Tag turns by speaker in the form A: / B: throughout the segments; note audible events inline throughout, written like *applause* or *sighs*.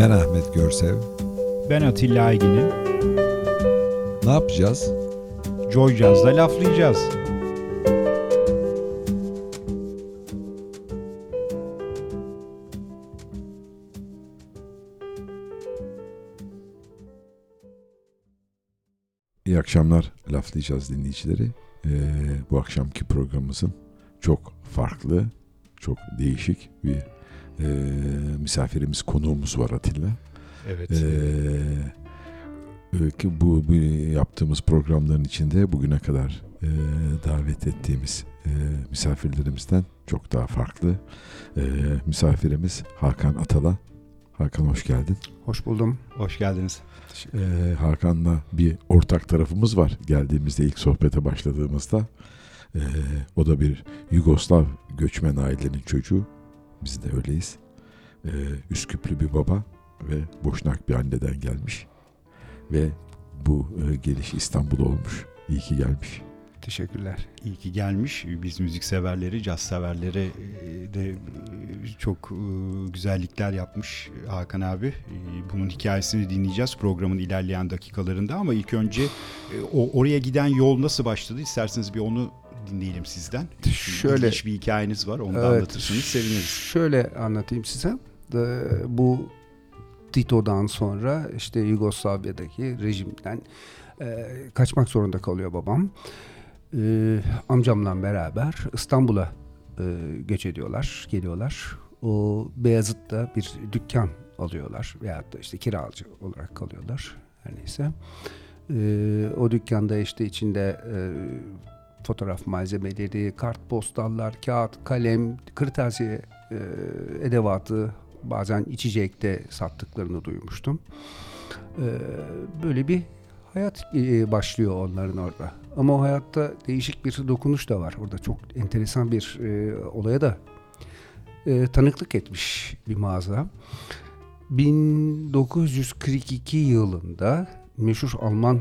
A: Ben Ahmet Görsev.
B: Ben Atilla Aygin'im.
A: Ne yapacağız?
B: Joy Jazz'da laflayacağız.
C: İyi akşamlar laflayacağız dinleyicileri. Ee, bu akşamki programımızın çok farklı, çok değişik bir e, misafirimiz, konuğumuz var Atilla.
B: Evet.
C: Ee, e, ki bu, bu yaptığımız programların içinde bugüne kadar e, davet ettiğimiz e, misafirlerimizden çok daha farklı. E, misafirimiz Hakan Atala. Hakan hoş geldin.
D: Hoş buldum.
B: Hoş geldiniz.
C: Ee, Hakan'la bir ortak tarafımız var geldiğimizde ilk sohbete başladığımızda. Ee, o da bir Yugoslav göçmen ailenin çocuğu. Biz de öyleyiz. Ee, Üsküplü bir baba ve Boşnak bir anneden gelmiş. Ve bu e, geliş İstanbul olmuş. İyi ki gelmiş.
D: Teşekkürler.
B: İyi ki gelmiş. Biz müzik severleri, caz severleri e, de e, çok e, güzellikler yapmış Hakan abi. Bunun hikayesini dinleyeceğiz programın ilerleyen dakikalarında ama ilk önce oraya giden yol nasıl başladı? İsterseniz bir onu dinleyelim sizden.
D: Şöyle
B: İlginç bir hikayeniz var. Onu
D: evet,
B: anlatırsanız seviniriz.
D: Şöyle anlatayım size. Bu Tito'dan sonra işte Yugoslavya'daki rejimden kaçmak zorunda kalıyor babam e, amcamla beraber İstanbul'a e, göç ediyorlar, geliyorlar. O Beyazıt'ta bir dükkan alıyorlar veyahut da işte kiracı olarak kalıyorlar her neyse. E, o dükkanda işte içinde e, fotoğraf malzemeleri, kartpostallar, kağıt, kalem, kırtasiye e, edevatı, bazen içecekte sattıklarını duymuştum. E, böyle bir hayat e, başlıyor onların orada. Ama o hayatta değişik bir dokunuş da var. Orada çok enteresan bir olaya da tanıklık etmiş bir mağaza. 1942 yılında meşhur Alman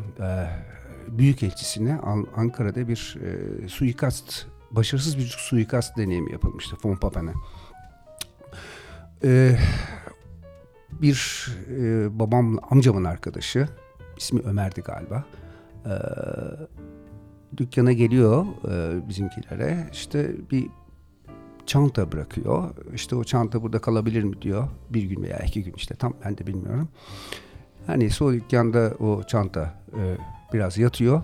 D: büyükelçisine Ankara'da bir e, suikast, başarısız bir suikast deneyimi yapılmıştı von Papen'e. E, bir e, babam, amcamın arkadaşı, ismi Ömer'di galiba. E, dükkana geliyor e, bizimkilere. İşte bir çanta bırakıyor. İşte o çanta burada kalabilir mi diyor. Bir gün veya iki gün işte tam ben de bilmiyorum. Neyse o dükkanda o çanta e, biraz yatıyor.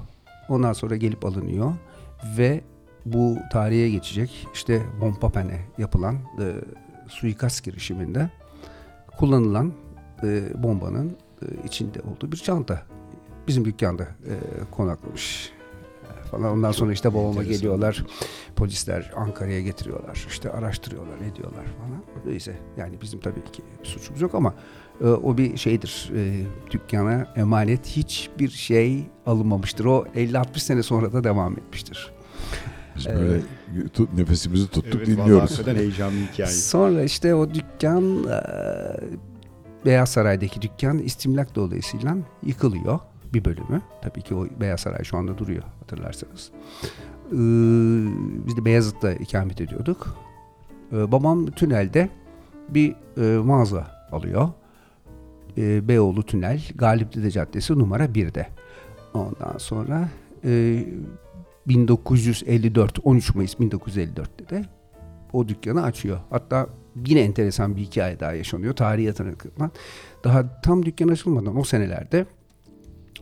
D: Ondan sonra gelip alınıyor ve bu tarihe geçecek işte Bonpapen'e yapılan e, suikast girişiminde kullanılan e, bombanın e, içinde olduğu bir çanta bizim dükkanda e, konaklamış falan. Ondan Çok sonra işte babama geliyorlar. Polisler Ankara'ya getiriyorlar. İşte araştırıyorlar, ediyorlar falan. Neyse yani bizim tabii ki suçumuz yok ama e, o bir şeydir. E, dükkana emanet hiçbir şey alınmamıştır. O 50-60 sene sonra da devam etmiştir.
C: Biz böyle tut, nefesimizi tuttuk
B: evet,
C: dinliyoruz.
B: heyecanlı hikaye.
D: Sonra işte o dükkan e, Beyaz Saray'daki dükkan istimlak dolayısıyla yıkılıyor bir bölümü. Tabii ki o Beyaz Saray şu anda duruyor hatırlarsanız. Ee, biz de Beyazıt'ta ikamet ediyorduk. Ee, babam tünelde bir e, mağaza alıyor. Ee, Beyoğlu Tünel, Galip Dede Caddesi numara 1'de. Ondan sonra e, 1954, 13 Mayıs 1954'te de o dükkanı açıyor. Hatta yine enteresan bir hikaye daha yaşanıyor. Tarihe tanıklıktan. Daha tam dükkan açılmadan o senelerde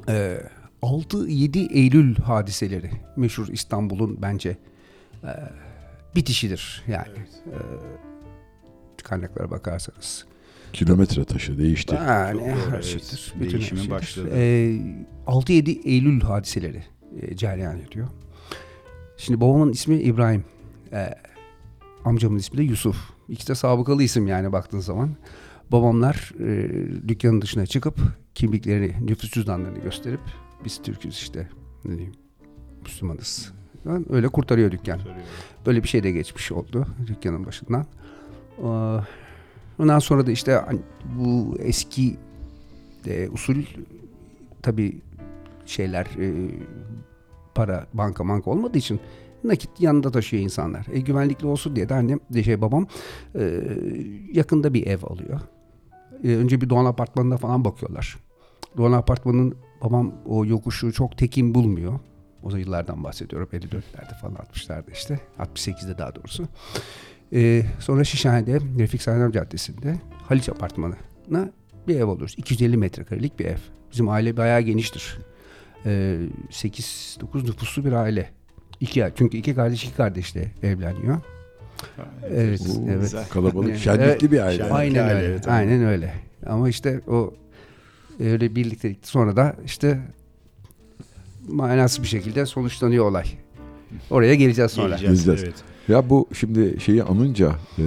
D: e, 6-7 Eylül hadiseleri meşhur İstanbul'un bence e, bitişidir yani. Evet. E, kaynaklara bakarsanız.
C: Kilometre taşı değişti.
D: Yani her şeydir.
B: Bütün Değişimin başladı.
D: E, 6-7 Eylül hadiseleri e, cereyan ediyor. Şimdi babamın ismi İbrahim. E, amcamın ismi de Yusuf. İkisi de sabıkalı isim yani baktığın zaman. Babamlar e, dükkanın dışına çıkıp kimliklerini, nüfus cüzdanlarını gösterip biz Türk'üz işte ne diyeyim Müslümanız. Yani öyle kurtarıyor dükkan. Böyle bir şey de geçmiş oldu dükkanın başından. Ondan sonra da işte bu eski e, usul tabi şeyler e, para banka banka olmadığı için nakit yanında taşıyor insanlar. E, güvenlikli olsun diye de annem de şey babam e, yakında bir ev alıyor. E, önce bir Doğan Apartmanı'na falan bakıyorlar. Doğan Apartmanı'nın babam o yokuşu çok tekin bulmuyor. O yıllardan bahsediyorum. 54'lerde falan 60'larda işte. 68'de daha doğrusu. Ee, sonra Şişhane'de Refik Saydam Caddesi'nde Haliç Apartmanı'na bir ev alıyoruz. 250 metrekarelik bir ev. Bizim aile bayağı geniştir. Ee, 8-9 nüfuslu bir aile. İki, çünkü iki kardeş iki kardeşle evleniyor. Evet,
C: Oo,
D: evet.
C: güzel. Kalabalık,
D: Evet.
C: şenlikli bir aile.
B: Şenlikli
D: Aynen
B: aile,
D: öyle.
B: evet,
D: aynen öyle. Ama işte o öyle birlikte sonra da işte manasız bir şekilde sonuçlanıyor olay. Oraya geleceğiz sonra.
B: Geleceğiz,
C: Geleceğiz.
B: Evet.
C: Ya bu şimdi şeyi anınca eee,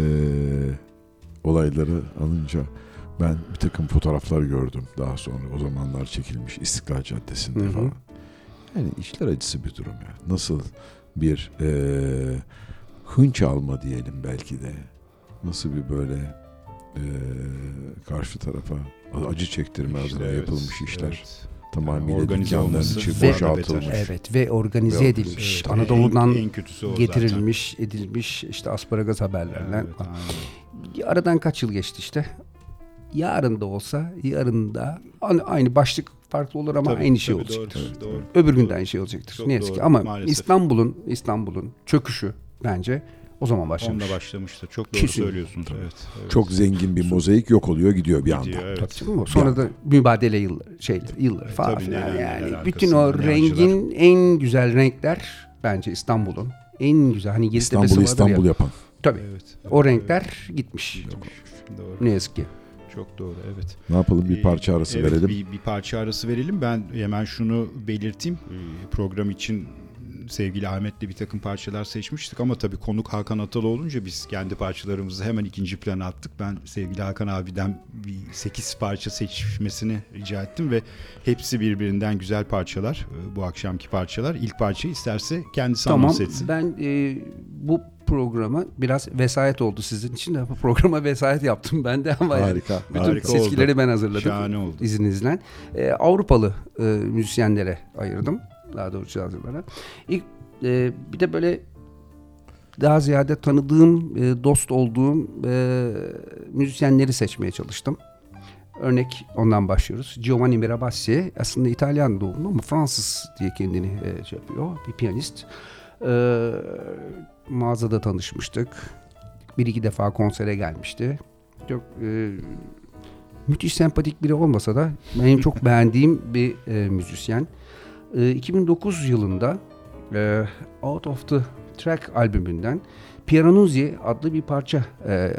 C: olayları anınca ben bir takım fotoğraflar gördüm daha sonra o zamanlar çekilmiş İstiklal Caddesi'nde
D: Hı hı.
C: falan. Yani içler acısı bir durum ya. Nasıl bir eee hınç alma diyelim belki de. Nasıl bir böyle eee, karşı tarafa acı çektirme
B: İşte
C: adına
B: evet,
C: yapılmış işler.
B: evet.
C: Tamamıyla
B: Organize
C: dükkanların
B: olması
C: içi
D: ve-
C: boşaltılmış.
D: Evet ve organize
C: Ve
D: edilmiş.
C: organize-
D: Anadolu'dan
B: en, en
D: getirilmiş, edilmiş işte asparagas
B: zaten.
D: haberlerle.
B: Evet, aynen.
D: Aradan kaç yıl geçti işte. Yarın da olsa yarın da aynı- aynı başlık farklı olur ama
B: Tabii,
D: aynı şey
B: tabii,
D: olacaktır.
B: Doğru, doğru.
D: Öbür gün de
B: Doğru.
D: aynı şey olacaktır.
B: Çok
D: ne yazık ki
B: doğru,
D: ama
B: maalesef.
D: İstanbul'un İstanbul'un çöküşü bence o zaman başlamış.
B: Onunla başlamıştı. Çok doğru
D: Kesin.
B: söylüyorsunuz. Evet, evet.
C: Çok zengin bir mozaik yok oluyor gidiyor bir
B: Gidiyor,
C: anda.
B: evet.
D: Tabii canım. Sonra da mübadele yılları, şeyler, yılları falan
B: tabii,
D: filan
B: neler
D: yani.
B: neler
D: bütün o
B: arkasında, ne
D: rengin en güzel renkler bence İstanbul'un. En güzel hani Yeditepe'si
C: İstanbul'u İstanbul
D: ya.
C: yapan.
D: Tabii.
B: Evet,
D: O
B: evet,
D: renkler gitmiş.
B: evet. Doğru.
D: Ne yazık ki.
B: Çok doğru. Evet.
C: Ne yapalım bir
B: Ee,
C: parça arası
B: evet,
C: verelim.
B: Bir, bir parça arası verelim. Ben hemen şunu belirteyim. Ee, Program için sevgili Ahmet'le bir takım parçalar seçmiştik ama tabii konuk Hakan Atalı olunca biz kendi parçalarımızı hemen ikinci plana attık. Ben sevgili Hakan abiden bir 8 parça seçmesini rica ettim ve hepsi birbirinden güzel parçalar. Ee, Bu akşamki parçalar. İlk parçayı isterse kendisi
D: Tamam.
B: anons etsin.
D: Ben e, bu programa biraz vesayet oldu sizin için de. *laughs* Programa vesayet yaptım ben de ama yani
C: Harika.
D: bütün
B: harika
D: seçkileri
B: oldu.
D: ben hazırladım.
B: Şahane oldu.
D: izninizle. E, Avrupalı e, müzisyenlere ayırdım. Daha doğrusu cazcılara. İlk e, bir de böyle daha ziyade tanıdığım, e, dost olduğum e, müzisyenleri seçmeye çalıştım. Örnek ondan başlıyoruz. Giovanni Mirabassi aslında İtalyan doğumlu ama Fransız diye kendini e, şey yapıyor. Bir piyanist. E, mağazada tanışmıştık. Bir iki defa konsere gelmişti. Çok e, müthiş sempatik biri olmasa da benim çok beğendiğim bir e, müzisyen. E, 2009 yılında e, Out of the Track albümünden Piranuzzi adlı bir parça e,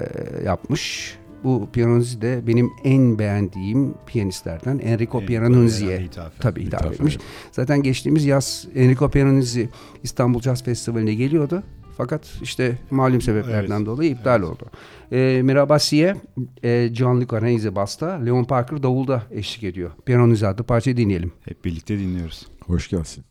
D: yapmış. Bu Piranuzzi de benim en beğendiğim piyanistlerden Enrico
B: Evet, hitap
D: tabii hitap etmiş. Zaten geçtiğimiz yaz Enrico Piranuzzi İstanbul Jazz Festivali'ne geliyordu. Fakat işte malum sebeplerden
B: Evet.
D: dolayı iptal oldu. E, Mirabassi'ye e, Gianluca Renzi Basta, Leon Parker davulda eşlik ediyor. Adlı parçayı dinleyelim.
B: Hep birlikte dinliyoruz.
C: Hoş gelsin.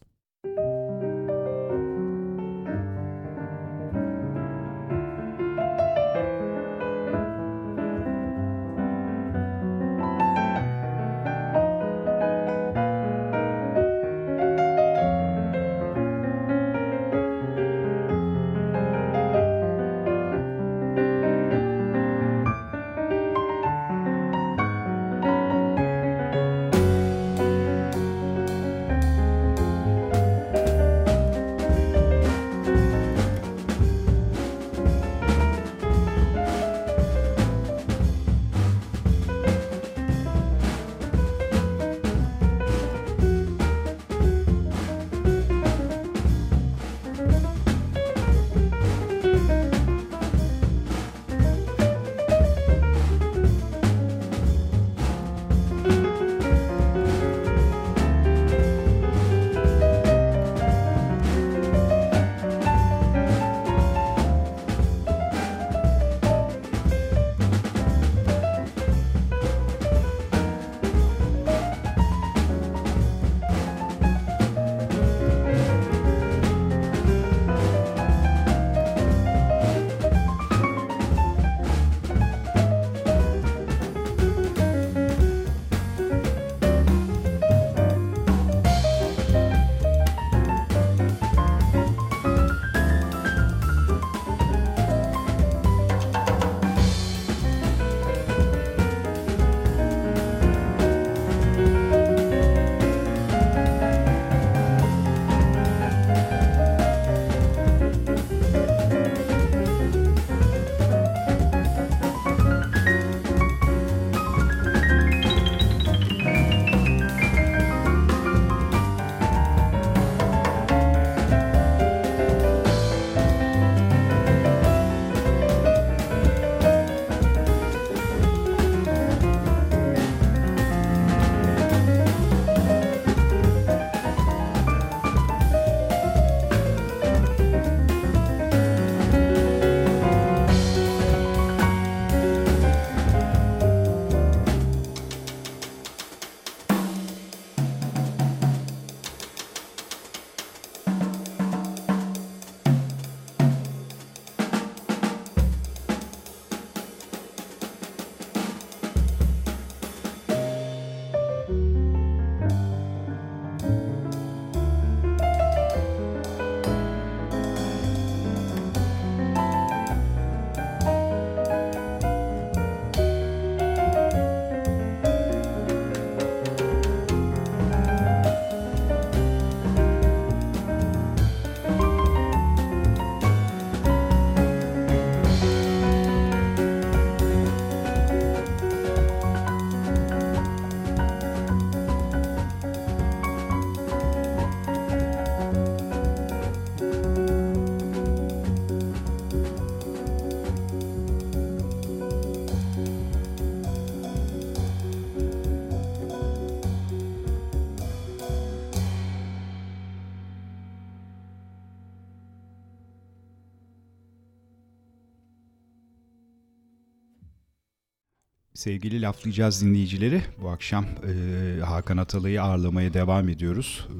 B: Sevgili laflayacağız dinleyicileri. Bu akşam e, Hakan Atalay'ı ağırlamaya devam ediyoruz. E,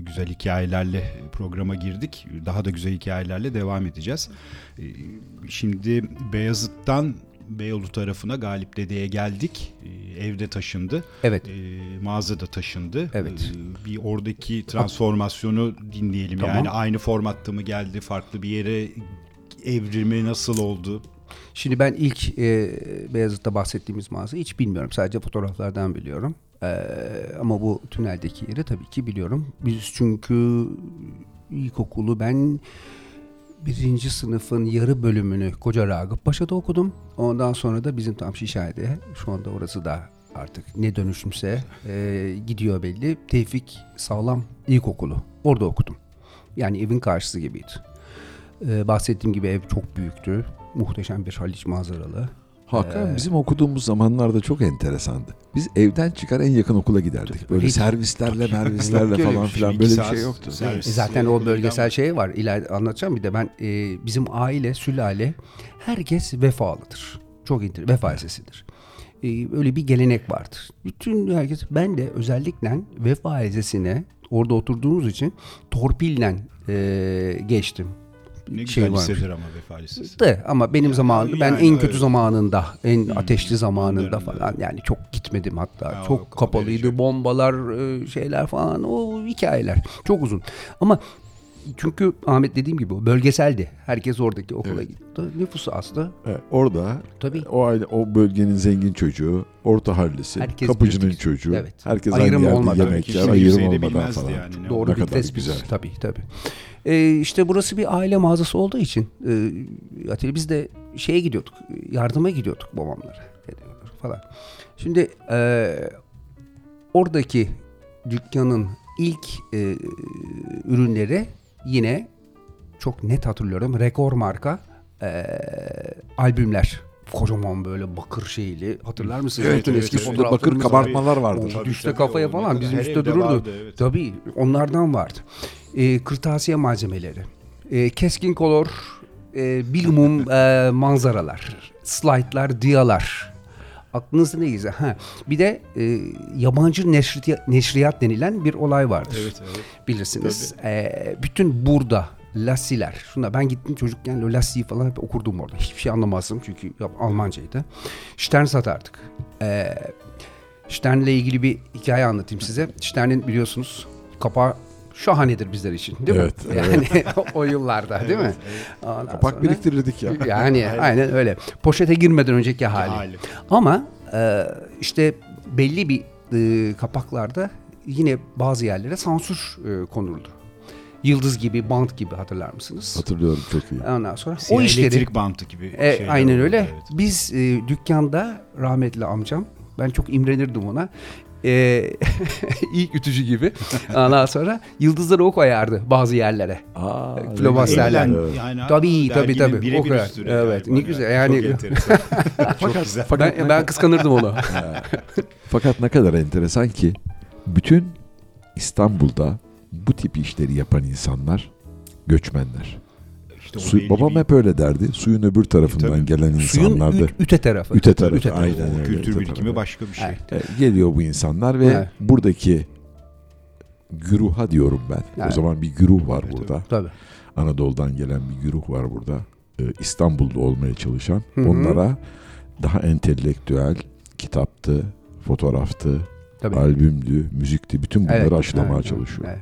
B: güzel hikayelerle programa girdik. Daha da güzel hikayelerle devam edeceğiz. E, şimdi Beyazıt'tan Beyoğlu tarafına Galip Dede'ye geldik. E, evde taşındı.
D: Evet.
B: E, mağazada taşındı.
D: Evet.
B: E, bir oradaki transformasyonu dinleyelim.
D: Tamam.
B: Yani aynı formatta mı geldi, farklı bir yere evrimi nasıl oldu?
D: Şimdi ben ilk e, Beyazıt'ta bahsettiğimiz mağazayı hiç bilmiyorum. Sadece fotoğraflardan biliyorum. E, ama bu tüneldeki yeri tabii ki biliyorum. Biz çünkü ilkokulu ben birinci sınıfın yarı bölümünü Koca Ragıp Paşa'da okudum. Ondan sonra da bizim tam Şişhane, şu anda orası da artık ne dönüşümse e, gidiyor belli. Tevfik Sağlam İlkokulu. Orada okudum. Yani evin karşısı gibiydi. E, bahsettiğim gibi ev çok büyüktü. Muhteşem bir Haliç manzaralı.
C: Hakan
D: Ee,
C: bizim okuduğumuz zamanlarda çok enteresandı. Biz evden çıkar en yakın okula giderdik. Böyle
D: Hiç-
C: servislerle, mervislerle falan
D: şey.
C: filan böyle bir şey yoktu.
B: servis-
D: E zaten o bölgesel şey var. İleride anlatacağım bir de ben e, bizim aile, sülale herkes vefalıdır. Çok indir, vefa esesidir. E, öyle bir gelenek vardır. Bütün herkes ben de özellikle vefa esesine orada oturduğumuz için torpille e, geçtim.
B: Ne güzel
D: Şey varmış.
B: lisedir ama vefa lisesi.
D: De ama benim
B: Yani-
D: zamanımda ben
B: yani
D: en kötü
B: öyle.
D: zamanında, en
B: Hmm.
D: ateşli zamanında
B: Onların
D: falan yani çok gitmedim hatta.
B: Ha, o-
D: çok kapalıydı,
B: derece.
D: bombalar, e, şeyler falan o hikayeler. Çok uzun. Ama çünkü Ahmet dediğim gibi o bölgeseldi. Herkes oradaki okula
C: Evet.
D: gitti. Nüfusu azdı.
C: Evet, orada
D: Tabii.
C: o aile, o bölgenin zengin çocuğu, orta hallisi,
D: Herkes
C: kapıcının
D: birlikte.
C: çocuğu.
D: Evet.
C: Herkes
D: Ayrım
C: aynı yerde
D: olmadan.
C: yemek yer, ayrım olmadan
B: bilmezdi
C: falan.
B: yani.
D: Doğru
C: ne
D: bir
C: kadar
D: tespit.
C: güzel.
D: Tabii tabii. Ee, işte burası bir aile mağazası olduğu için e, biz de şeye gidiyorduk. Yardıma gidiyorduk babamlara. falan. Şimdi e, oradaki dükkanın ilk e, ürünleri yine çok net hatırlıyorum. Rekor marka e, albümler. Kocaman böyle bakır şeyli. Hatırlar mısınız?
B: Evet, evet,
D: eski
B: evet.
C: Bakır kabartmalar vardır.
D: Tabii, düşte kafaya
B: o ne
D: falan bizim üstte dururdu.
B: vardı, evet.
D: Tabii onlardan vardı. Ee, kırtasiye malzemeleri, e, keskin kolor, e, bilumum e, manzaralar, slaytlar, diyalar. Aklınızda ne güzel. Ha, bir de e, yabancı neşriyat, neşriyat denilen bir olay vardır.
B: Evet, evet.
D: Bilirsiniz. Ee, bütün burada lassiler. Şuna ben gittim çocukken o lassiyi falan hep okurdum orada. Hiçbir şey anlamazdım çünkü Almancaydı. Stern satardık. Ee, Stern'le ilgili bir hikaye anlatayım size. Stern'in biliyorsunuz kapağı şahanedir bizler için değil
C: Evet,
D: mi? Yani *laughs* o yıllarda değil mi? Ondan
C: Kapak
D: sonra-
C: biriktirirdik ya.
D: Yani aynen öyle. Poşete girmeden önceki hali.
B: Hali.
D: Ama e, işte belli bir e, kapaklarda yine bazı yerlere sansür e, konuldu. Yıldız gibi, bant gibi hatırlar mısınız?
C: Hatırlıyorum çok iyi.
D: Ondan sonra
B: Siyah
D: o işleri
B: elektrik bantı gibi
D: e, aynen
B: oldu,
D: öyle.
B: evet.
D: Biz e, dükkanda rahmetli amcam ben çok imrenirdim ona. E, *laughs* ilk ütücü gibi. *laughs* Ondan sonra yıldızları o koyardı bazı yerlere.
C: Aa,
D: Flomasterler.
B: yani
D: Tabii, tabii, tabii.
B: birebir
D: O kadar. Evet, ne güzel. Yani-. *laughs*
B: Çok güzel.
D: Ben, ben kıskanırdım onu.
C: Fakat ne kadar enteresan ki bütün İstanbul'da bu tip işleri yapan insanlar göçmenler.
B: İşte o
C: Su, babam
B: bir-
C: hep öyle derdi. Suyun öbür tarafından
B: Tabii.
C: gelen
D: Suyun
C: insanlardı.
D: üt- üte tarafı.
C: Üte tarafı,
D: Üte tarafı.
C: aynen öyle.
B: kültür birikimi
C: tarafı.
B: başka bir şey.
D: Evet.
C: E, Geliyor bu insanlar ve
D: Evet.
C: buradaki güruha diyorum ben. O
D: Evet.
C: zaman bir güruh var
B: Evet,
C: burada.
D: Tabii.
C: Anadolu'dan gelen bir güruh var burada. Ee, İstanbul'da olmaya çalışan.
D: Hı hı.
C: Onlara daha entelektüel kitaptı, fotoğraftı,
D: Tabii.
C: albümdü, müzikti. Bütün bunları
D: Evet,
C: aşılamaya
D: evet,
C: çalışıyor.
D: evet.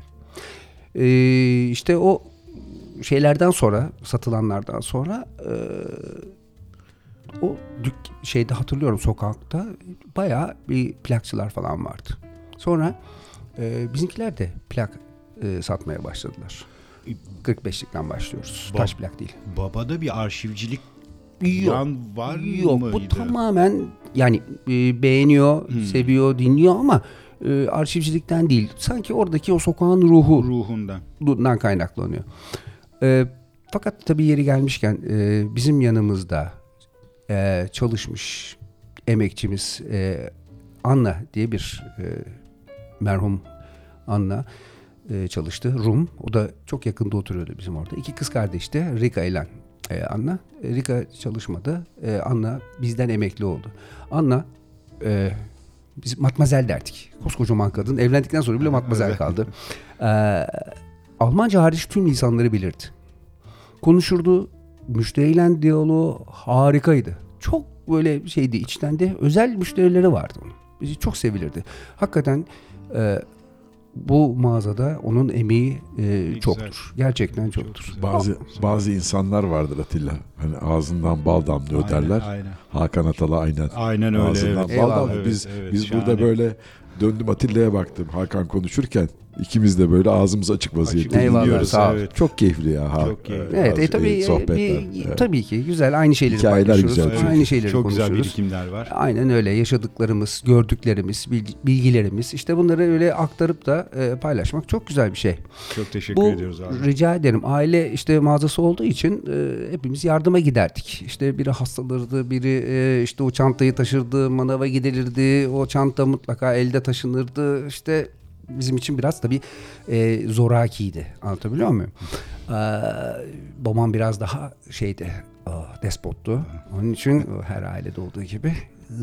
D: Ee, işte o şeylerden sonra satılanlardan sonra e, o dük şeyde hatırlıyorum sokakta bayağı bir plakçılar falan vardı. Sonra e, bizimkiler de plak e, satmaya başladılar. 45'likten başlıyoruz.
B: Bab-
D: Taş plak değil.
B: Babada bir arşivcilik
D: Yok.
B: yan var
D: Yok
B: mıydı?
D: bu tamamen yani e, beğeniyor,
B: Hmm.
D: seviyor, dinliyor ama e, arşivcilikten değil. Sanki oradaki o sokağın ruhu
B: ruhundan.
D: kaynaklanıyor. Ee, fakat tabii yeri gelmişken e, bizim yanımızda e, çalışmış emekçimiz e, Anna diye bir e, merhum Anna e, çalıştı. Rum. O da çok yakında oturuyordu bizim orada. İki kız kardeşti. Rika ile e, Anna. Rika çalışmadı. E, Anna bizden emekli oldu. Anna e, biz matmazel derdik. Koskocaman kadın. Evlendikten sonra bile matmazel kaldı. E, Almanca hariç tüm lisanları bilirdi. Konuşurdu. Müşteriyle diyaloğu harikaydı. Çok böyle şeydi içten de özel müşterileri vardı onun. Bizi çok sevilirdi. Hakikaten e, bu mağazada onun emeği e,
B: güzel.
D: çoktur. Gerçekten
B: Çok
D: çoktur.
B: güzel.
C: Bazı bazı insanlar vardır Atilla. Hani ağzından bal damlıyor
B: Aynen,
C: derler.
B: Aynen,
C: Hakan Atal'a aynen.
B: aynen öyle.
C: Ağzından
B: Evet.
C: bal damlıyor.
B: Evet,
C: Biz
B: evet,
C: biz
B: şahane.
C: burada böyle döndüm Atilla'ya baktım. Hakan konuşurken ikimiz de böyle ağzımız açık vaziyette.
D: Eyvallah,
C: dinliyoruz.
D: sağ ol.
B: Evet.
C: Çok keyifli ya. Ha,
B: Çok keyifli.
D: Evet, e, tabii e,
C: sohbetler.
D: bir,
C: Evet.
D: tabii ki güzel aynı şeyleri
C: Hikayeler
D: paylaşıyoruz.
C: güzel çünkü.
D: Aynı şeyleri
B: Çok güzel
D: konuşuyoruz.
B: birikimler var.
D: Aynen öyle yaşadıklarımız, gördüklerimiz, bilgi- bilgilerimiz işte bunları öyle aktarıp da e, paylaşmak çok güzel bir şey.
B: Çok teşekkür
D: Bu
B: ediyoruz abi.
D: rica ederim aile işte mağazası olduğu için e, hepimiz yardıma giderdik. İşte biri hastalanırdı, biri e, işte o çantayı taşırdı, manava gidilirdi, o çanta mutlaka elde taşınırdı. İşte bizim için biraz tabii e, zorakiydi. Anlatabiliyor muyum? Ee, babam biraz daha şeydi, ah, despottu. Onun için her ailede olduğu gibi e,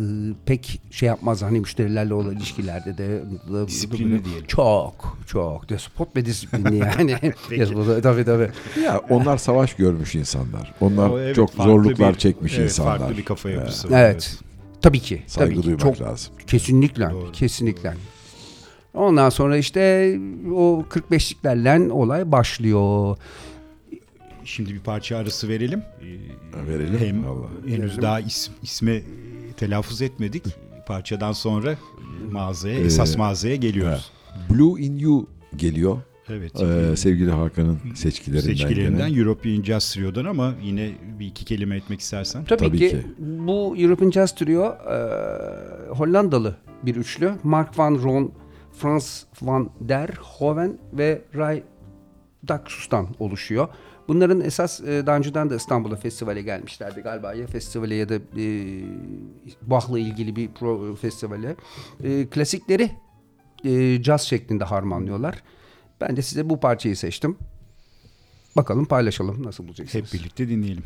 D: pek şey yapmaz hani müşterilerle olan ilişkilerde de
B: Disiplinli diyelim.
D: çok çok despot ve disiplinli *laughs* yani. despot, tabii tabii.
C: Ya onlar savaş görmüş insanlar. Onlar
B: O evet,
C: çok zorluklar
B: bir-
C: çekmiş
B: evet,
C: insanlar.
B: Farklı bir kafa yapısı.
D: Evet. Tabii ki.
C: Saygı
D: tabii ki.
C: duymak
D: Çok
C: lazım.
D: kesinlikle,
B: Doğru,
D: kesinlikle. Ondan sonra işte o 45'liklerle olay başlıyor.
B: Şimdi bir parça arası verelim. Ee,
C: Verelim.
B: Hem
C: Vallahi.
B: henüz
D: Verelim.
B: daha is, isme telaffuz etmedik. Parçadan sonra mağazaya,
C: Ee,
B: esas mağazaya geliyoruz.
C: Blue in You geliyor.
B: Evet.
C: Ee, sevgili Hakan'ın seçkilerinden.
B: seçkilerinden
C: gene.
B: European Jazz Trio'dan ama yine bir iki kelime etmek istersen.
D: Tabii,
C: Tabii
D: ki,
C: ki.
D: bu European Jazz Trio e, Hollandalı bir üçlü. Mark van Ron, Frans van der Hoven ve Ray Daksus'tan oluşuyor. Bunların esas e, daha önceden de İstanbul'a festivale gelmişlerdi galiba ya festivale ya da e, Bach'la ilgili bir pro, festivale. E, klasikleri e, caz şeklinde harmanlıyorlar. Ben de size bu parçayı seçtim. Bakalım paylaşalım nasıl bulacaksınız.
B: Hep birlikte dinleyelim.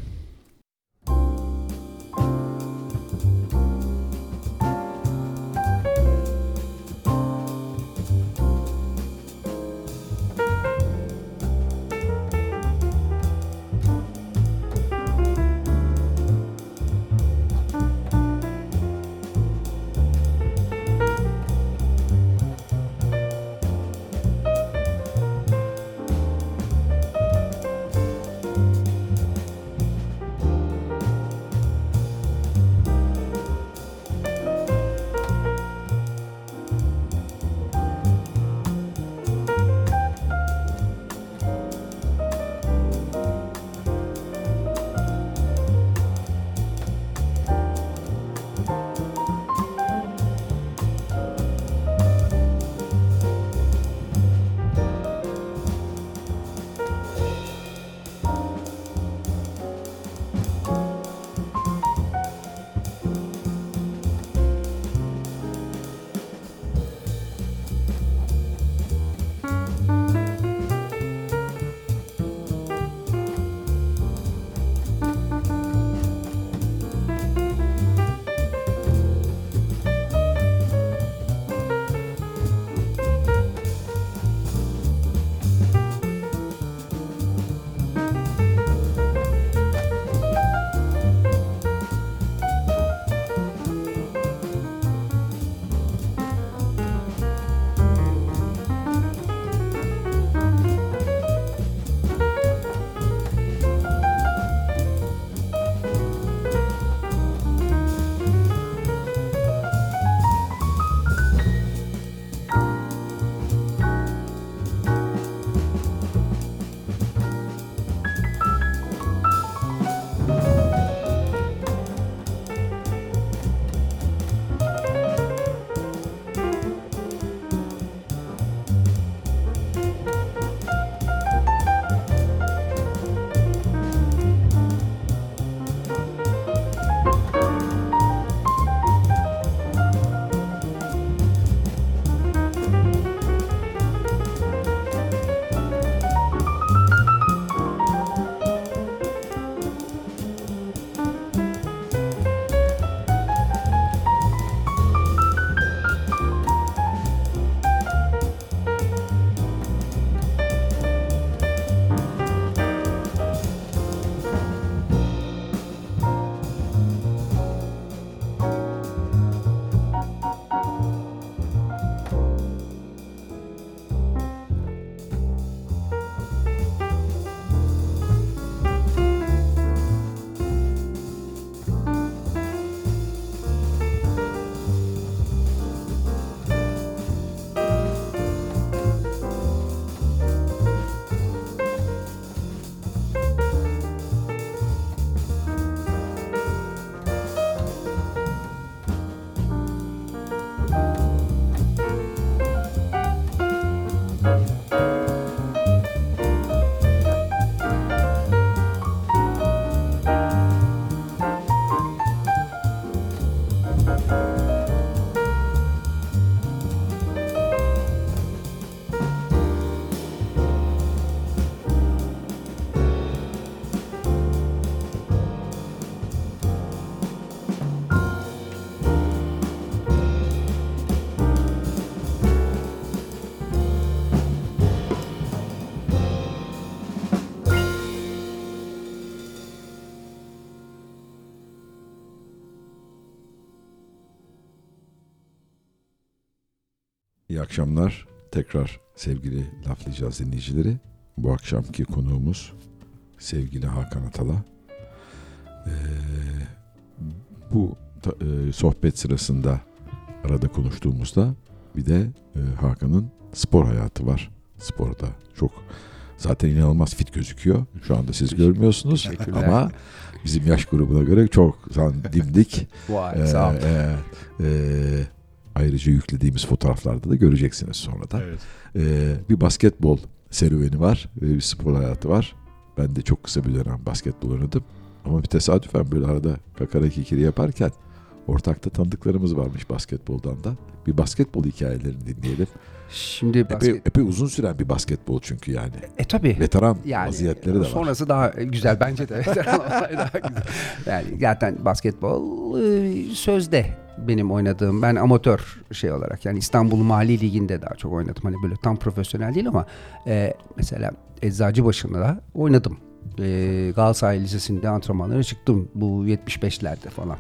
C: Akşamlar. Tekrar sevgili laflayacağız dinleyicileri. Bu akşamki konuğumuz sevgili Hakan Atala. Ee, bu e, sohbet sırasında arada konuştuğumuzda bir de e, Hakan'ın spor hayatı var. Sporda çok zaten inanılmaz fit gözüküyor. Şu anda siz görmüyorsunuz ama bizim yaş grubuna göre çok dimdik. *laughs*
D: Vay
C: Ee, e, e, ayrıca yüklediğimiz fotoğraflarda da göreceksiniz sonra da.
B: Evet.
C: Ee, bir basketbol serüveni var ve bir spor hayatı var. Ben de çok kısa bir dönem basketbol oynadım. Ama bir tesadüfen böyle arada kakara kikiri yaparken ortakta tanıdıklarımız varmış basketboldan da. Bir basketbol hikayelerini dinleyelim.
D: Şimdi
C: Epey,
D: basket...
C: epey uzun süren bir basketbol çünkü yani.
D: E tabi.
C: Veteran
D: Yani
C: vaziyetleri de var.
D: sonrası daha güzel bence de. *laughs* daha güzel. Yani zaten basketbol e, sözde benim oynadığım ben amatör şey olarak yani İstanbul Mali Ligi'nde daha çok oynadım. Hani böyle tam profesyonel değil ama e, mesela Eczacıbaşı'nda da oynadım. E, Galatasaray Lisesi'nde antrenmanlara çıktım bu 75'lerde falan.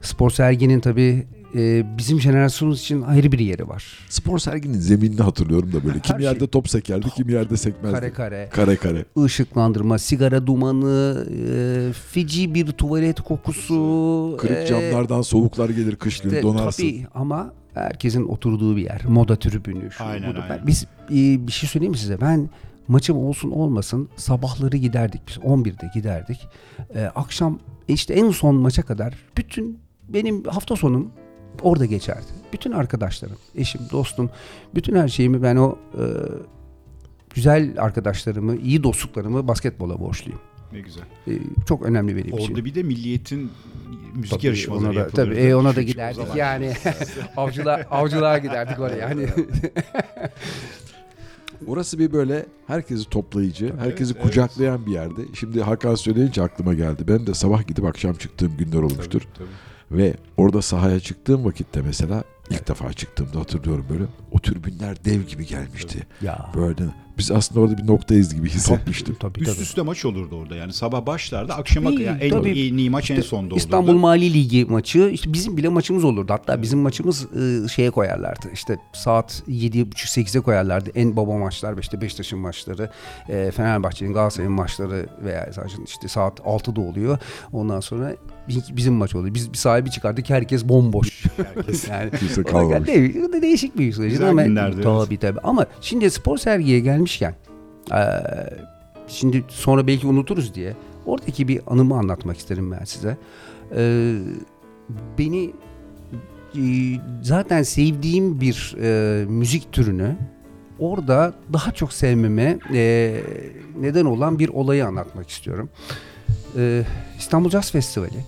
D: Spor serginin tabii e, bizim jenerasyonumuz için ayrı bir yeri var.
C: Spor serginin zeminini hatırlıyorum da böyle. Kim
D: Her
C: yerde
D: şey.
C: top sekerdi, kim yerde sekmezdi.
D: Kare kare.
C: Kare kare.
D: ışıklandırma, sigara dumanı, e, feci bir tuvalet kokusu.
C: Kırık
D: e,
C: camlardan soğuklar gelir kışlığın donarsın.
D: Tabii ama herkesin oturduğu bir yer. Moda tribünü. Şu,
B: Aynen,
D: budur. Ben-
B: aynen.
D: biz e, bir şey söyleyeyim mi size? Ben maçım olsun olmasın sabahları giderdik biz. 11'de giderdik. E, akşam işte en son maça kadar bütün benim hafta sonum orada geçerdi. Bütün arkadaşlarım, eşim, dostum, bütün her şeyimi ben o e, güzel arkadaşlarımı, iyi dostluklarımı basketbola borçluyum.
B: Ne güzel.
D: E, çok önemli benim için.
B: Orada bir de milliyetin müzik
D: Tabii,
B: yarışmaları
D: ona da,
B: yapılırdı.
D: tabii, e, ona da giderdik yani. *laughs* avcılar avcılığa giderdik oraya. Hani *laughs*
C: Orası bir böyle herkesi toplayıcı, herkesi
B: evet.
C: kucaklayan bir yerde. Şimdi Hakan söyleyince aklıma geldi. Ben de sabah gidip akşam çıktığım günler olmuştur.
B: Tabii, tabii.
C: Ve orada sahaya çıktığım vakitte mesela ilk defa çıktığımda hatırlıyorum böyle o türbünler dev gibi gelmişti.
D: ya.
C: Böyle biz aslında orada bir noktayız gibi hissetmiştim.
D: Tabii
B: Üst
D: tabii.
B: üste maç olurdu orada yani sabah başlardı akşama
D: Tabii,
B: yani en
D: tabii.
B: iyi maç en sonda olurdu.
D: İstanbul Mali Ligi maçı işte bizim bile maçımız olurdu. Hatta bizim maçımız e, şeye koyarlardı. İşte saat 7.30-8'e koyarlardı. En baba maçlar işte Beşiktaş'ın maçları, e, Fenerbahçe'nin, Galatasaray'ın maçları veya sadece işte saat 6'da oluyor. Ondan sonra bi- bizim maç oluyor. Biz bir sahibi çıkardık herkes bomboş. *laughs*
B: Herkes.
D: yani
C: Kimse kalmamış.
D: de- değişik bir psikoloji.
B: Güzel
D: ama
B: günlerdi, evet.
D: tabii tabii. Ama şimdi spor sergiye gelmişken şimdi sonra belki unuturuz diye oradaki bir anımı anlatmak isterim ben size. Beni zaten sevdiğim bir müzik türünü orada daha çok sevmeme neden olan bir olayı anlatmak istiyorum. İstanbul Jazz Festivali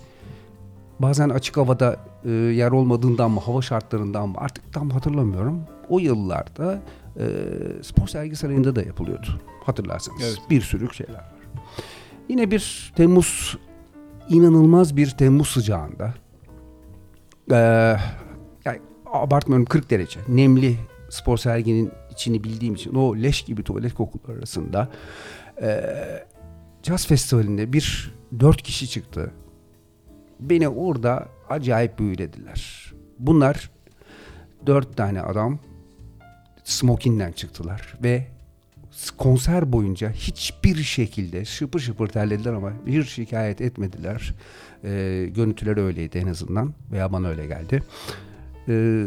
D: bazen açık havada e, yer olmadığından mı hava şartlarından mı artık tam hatırlamıyorum. O yıllarda e, spor sergi sarayında da yapılıyordu hatırlarsanız.
B: Evet.
D: Bir sürü şeyler var. Yine bir Temmuz inanılmaz bir Temmuz sıcağında e, yani abartmıyorum 40 derece nemli spor serginin içini bildiğim için o leş gibi tuvalet kokuları arasında e, Jazz Festivali'nde bir dört kişi çıktı. Beni orada acayip büyülediler. Bunlar dört tane adam smokinden çıktılar ve konser boyunca hiçbir şekilde şıpır şıpır terlediler ama bir şikayet etmediler. Ee, görüntüleri öyleydi en azından veya bana öyle geldi. Ee,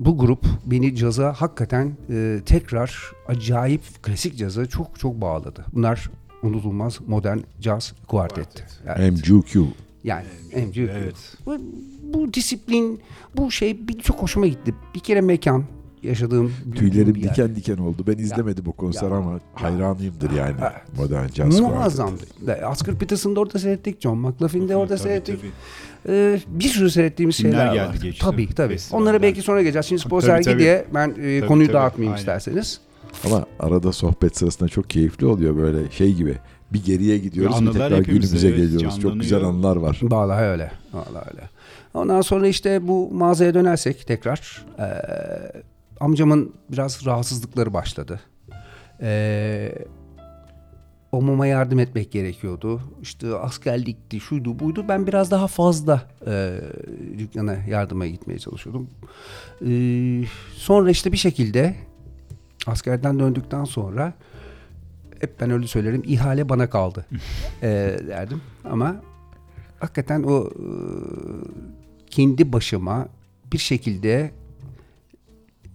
D: bu grup beni caza hakikaten e, tekrar acayip klasik caza çok çok bağladı. Bunlar unutulmaz modern caz kuartetti. Yani,
C: MQQ.
D: yani MCQ.
B: Evet.
D: Bu, bu disiplin, bu şey bir çok hoşuma gitti. Bir kere mekan yaşadığım
C: Tüylerim
D: bir yer.
C: diken diken oldu. Ben izlemedim o konser
D: Ya.
C: ama hayranıyımdır yani.
D: Evet.
C: Modern jazz
D: Muazzamdı. Oscar Peterson'da orada seyrettik, John McLaughlin'de orada
B: Tabii,
D: seyrettik.
B: tabii.
D: Ee, bir sürü seyrettiğimiz
B: Kimler
D: şeyler
B: geldi
D: var.
B: geçti
D: Tabii tabii.
B: festivalden.
D: Onlara belki sonra geleceğiz. Şimdi spor
B: Tabii,
D: sergi
B: tabii.
D: diye ben e,
B: Tabii,
D: konuyu
B: tabii.
D: dağıtmayayım
B: Aynen.
D: isterseniz.
C: Ama arada sohbet sırasında çok keyifli oluyor böyle şey gibi. Bir geriye gidiyoruz bir tekrar günümüze
B: evet,
C: geliyoruz. Çok güzel anılar var.
D: Vallahi öyle. Vallahi öyle. Ondan sonra işte bu mağazaya dönersek tekrar eee, amcamın biraz rahatsızlıkları başladı. Eee, babama yardım etmek gerekiyordu. İşte askerlikti, şuydu buydu. Ben biraz daha fazla e, dükkana yardıma gitmeye çalışıyordum. E, sonra işte bir şekilde askerden döndükten sonra hep ben öyle söylerim ihale bana kaldı *laughs* e, derdim. Ama hakikaten o e, kendi başıma bir şekilde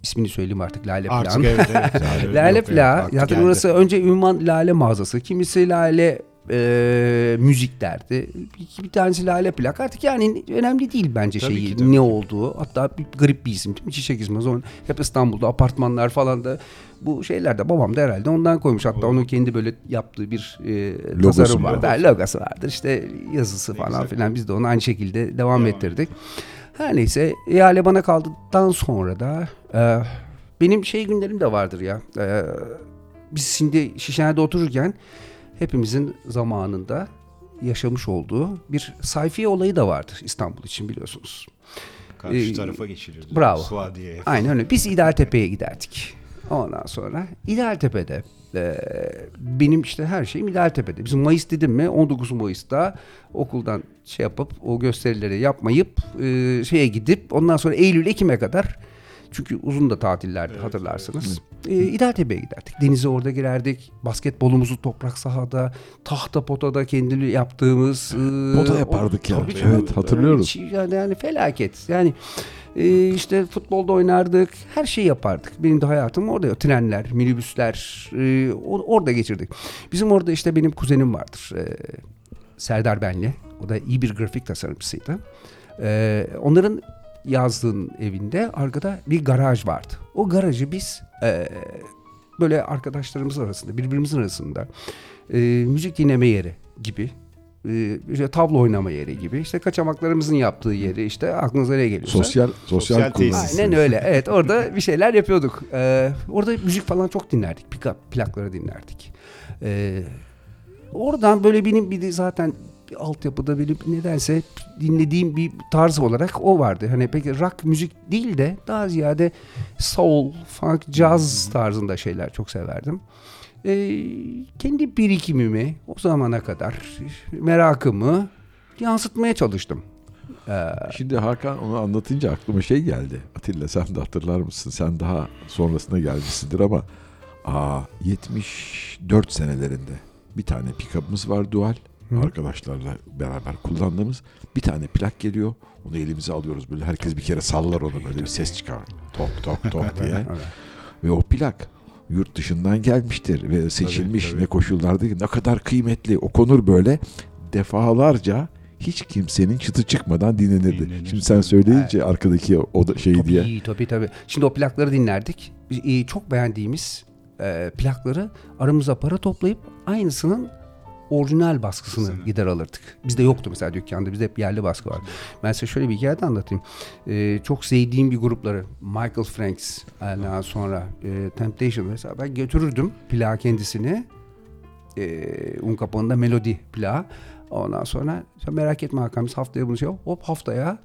D: ismini söyleyeyim artık Lale Plan.
B: Artık evet, evet. *laughs* Yani
D: Lale
B: yok, evet,
D: zaten orası önce ünvan Lale mağazası. Kimisi Lale e, müzik derdi. Bir, bir tanesi Lale Plak. Artık yani önemli değil bence
B: Tabii
D: şeyi
B: ki, tabii
D: ne
B: ki.
D: olduğu. Hatta bir garip bir isim değil mi? Çiçek ismi. O zaman hep İstanbul'da apartmanlar falan da bu şeylerde babam da herhalde ondan koymuş. Hatta onun kendi böyle yaptığı bir e, tasarım vardı. Logosu vardır. İşte yazısı falan filan. Biz de onu aynı şekilde devam, ettirdik. Her neyse ihale bana kaldıktan sonra da e, benim şey günlerim de vardır ya. E, biz şimdi Şişhane'de otururken hepimizin zamanında yaşamış olduğu bir sayfiye olayı da vardır İstanbul için biliyorsunuz.
B: Karşı
D: Ee,
B: tarafa geçirirdi.
D: bravo.
B: Suadiye'ye.
D: Aynen öyle. Biz İdealtepe'ye giderdik. Ondan sonra İdealtepe'de e, benim işte her şeyim İdealtepe'de. Bizim Mayıs dedim mi 19 Mayıs'ta okuldan şey yapıp o gösterileri yapmayıp e, şeye gidip ondan sonra Eylül Ekim'e kadar çünkü uzun da tatillerdi hatırlarsınız. E, İdealtepe'ye giderdik. Denize orada girerdik. Basketbolumuzu toprak sahada, tahta potada kendini yaptığımız. e,
C: Pota
D: o-
C: yapardık ya.
D: Tabii canım.
C: Evet, hatırlıyorum.
D: Yani, yani felaket. Yani e, işte futbolda oynardık. Her şeyi yapardık. Benim de hayatım orada. Trenler, minibüsler e, orada geçirdik. Bizim orada işte benim kuzenim vardır. e, Serdar Benli. O da iyi bir grafik tasarımcısıydı. E, onların yazdığın evinde arkada bir garaj vardı. O garajı biz e, böyle arkadaşlarımız arasında, birbirimizin arasında e, müzik dinleme yeri gibi işte tablo oynama yeri gibi işte kaçamaklarımızın yaptığı yeri işte aklınıza ne geliyorsa.
C: Sosyal sosyal,
B: Sosyal tesis.
D: Aynen öyle. Evet orada bir şeyler yapıyorduk. Ee, orada müzik falan çok dinlerdik. Pick-up plakları dinlerdik. Ee, oradan böyle benim bir de zaten bir altyapıda benim nedense dinlediğim bir tarz olarak o vardı. Hani peki rock müzik değil de daha ziyade soul, funk, jazz tarzında şeyler çok severdim. Ee, kendi birikimimi o zamana kadar merakımı yansıtmaya çalıştım. Ee,
C: Şimdi Hakan onu anlatınca aklıma şey geldi. Atilla sen de hatırlar mısın? Sen daha sonrasında gelmişsindir ama aa, 74 senelerinde bir tane pick-up'ımız var dual. Arkadaşlarla beraber kullandığımız bir tane plak geliyor. Onu elimize alıyoruz böyle herkes bir kere sallar onu böyle bir ses çıkar. Tok tok tok *laughs* diye. Ve o plak yurt dışından gelmiştir ve seçilmiş
B: tabii.
C: ne koşullarda ne kadar kıymetli o konur böyle defalarca hiç kimsenin çıtı çıkmadan dinlenirdi.
B: Dinlenir.
C: Şimdi sen söyleyince arkadaki o da şey
D: Tabii,
C: diye.
D: Tabii tabii. Şimdi o plakları dinlerdik. E, çok beğendiğimiz e, plakları aramıza para toplayıp aynısının orijinal baskısını
B: Baskısını.
D: gider alırdık. Bizde yoktu mesela dükkanda. Bizde hep yerli baskı var. Ben size şöyle bir hikaye de anlatayım. E, çok sevdiğim bir grupları. Michael Franks. Ondan sonra e, Temptation mesela. Ben götürürdüm plağı kendisini. E, un kapağında melodi plağı. Ondan sonra merak etme Hakan biz haftaya bunu şey hop haftaya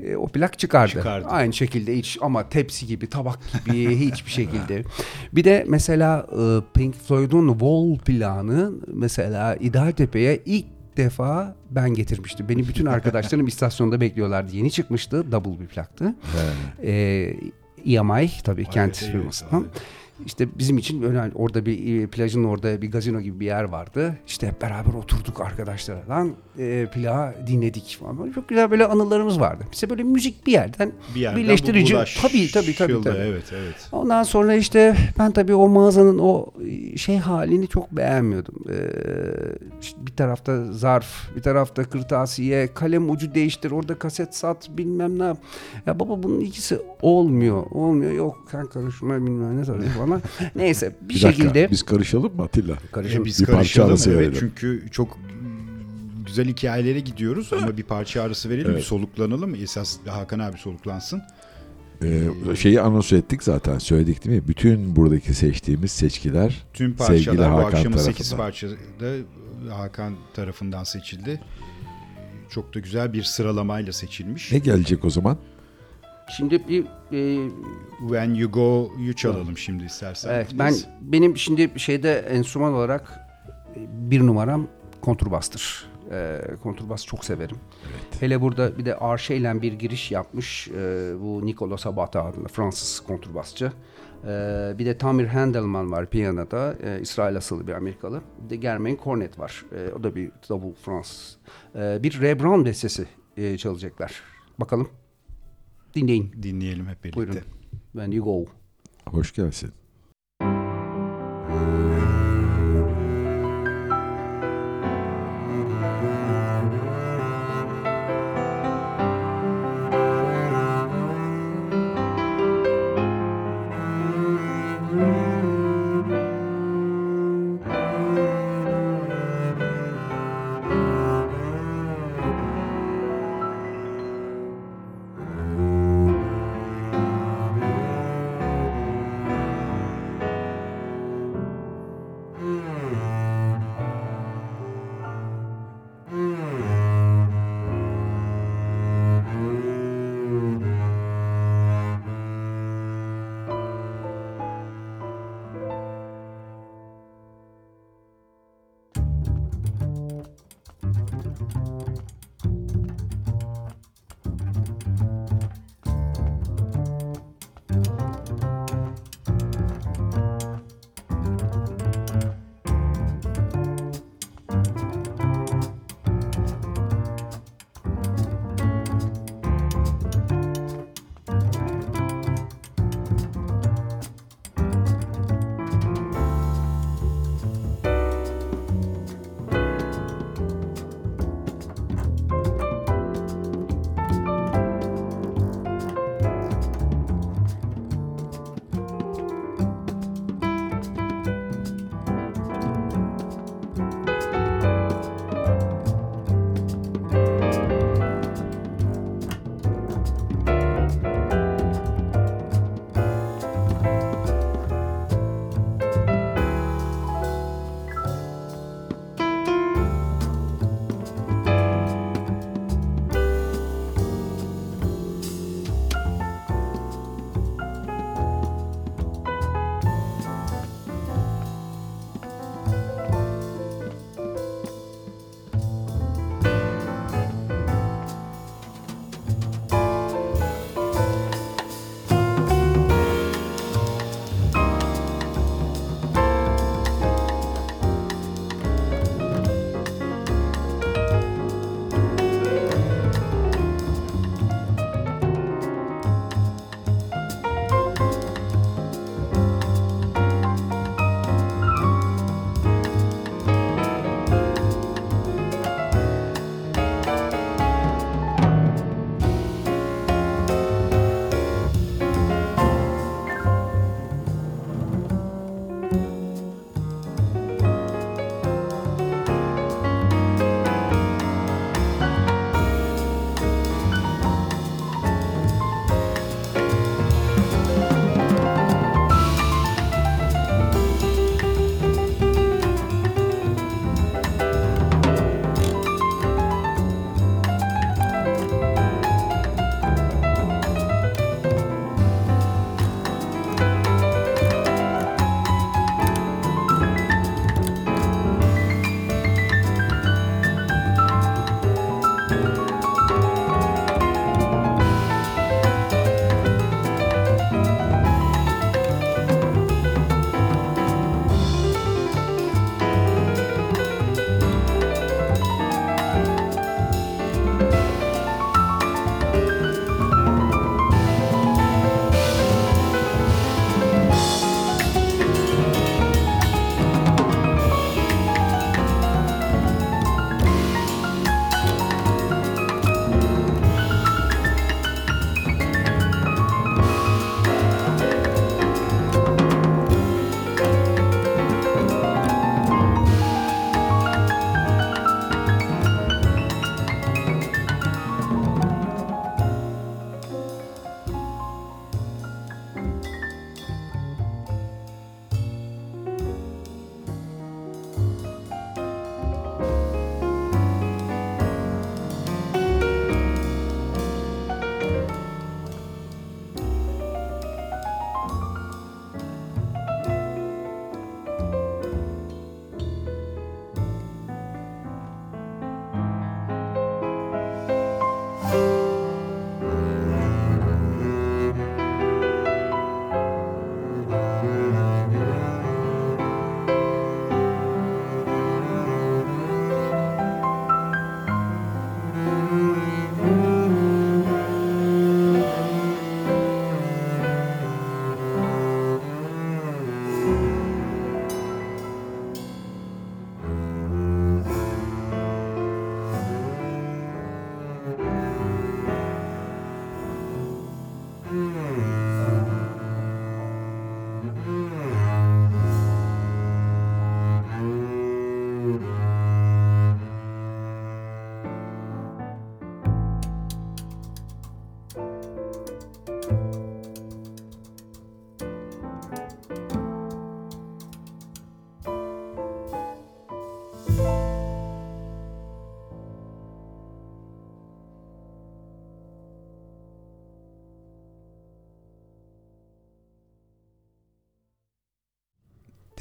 D: e, o plak çıkardı.
B: Çıkardı.
D: Aynı şekilde hiç ama tepsi gibi tabak gibi *laughs* hiçbir şekilde. Bir de mesela e, Pink Floyd'un Wall plağını mesela İdealtepe'ye ilk defa ben getirmiştim. Benim bütün arkadaşlarım *laughs* istasyonda bekliyorlardı. Yeni çıkmıştı. Double bir plaktı.
C: He.
D: Ee, EMI tabii kent
B: evet,
D: firmasından.
B: evet.
D: İşte bizim için hani orada bir e, plajın orada bir gazino gibi bir yer vardı. İşte hep beraber oturduk arkadaşlarla. E, plağı dinledik falan. Çok güzel böyle anılarımız vardı. Bize böyle müzik bir yerden
B: Bir yerden
D: birleştirici. Tabii tabii tabii. tabii.
B: Evet evet.
D: Ondan sonra işte ben tabii o mağazanın o şey halini çok beğenmiyordum. Ee, işte bir tarafta zarf, bir tarafta kırtasiye, kalem ucu değiştir, orada kaset sat, bilmem ne yap. Ya baba bunun ikisi olmuyor, olmuyor. Yok sen karışma bilmem ne falan. Neyse bir,
C: Bir dakika
D: şekilde
C: biz karışalım mı Atilla?
D: karışım.
B: E, biz
C: Bir parça
B: karışalım
C: arası
B: evet
C: verelim.
B: çünkü çok güzel hikayelere gidiyoruz ama bir parça arası verelim
C: Evet.
B: bir soluklanalım esas Hakan abi soluklansın.
C: Ee, şeyi anons ettik zaten söyledik değil mi? Bütün buradaki seçtiğimiz seçkiler
B: Tüm
C: Sevgili
B: parçalar bu
C: Hakan
B: akşamın 8
C: tarafından.
B: parçada Hakan tarafından seçildi. Çok da güzel bir sıralamayla seçilmiş.
C: ne gelecek o zaman?
D: Şimdi bir e,
B: When You Go'yu çalalım şimdi istersen.
D: Evet ben benim şimdi şeyde enstrüman olarak bir numaram kontrbastır. E, kontrbas çok severim. Hele burada bir de arşeyle bir giriş yapmış e, bu Nicolas Sabata adında Fransız kontrbasçı. E, bir de Tamir Handelman var piyanoda. E, İsrail asıllı bir Amerikalı. Bir de Germain Cornet var. E, o da bir davul Fransız. E, bir Rebran bestesi e, çalacaklar. Bakalım. Dinleyin.
B: Dinleyelim hep birlikte.
D: Buyurun. When you go.
C: Hoş gelsin.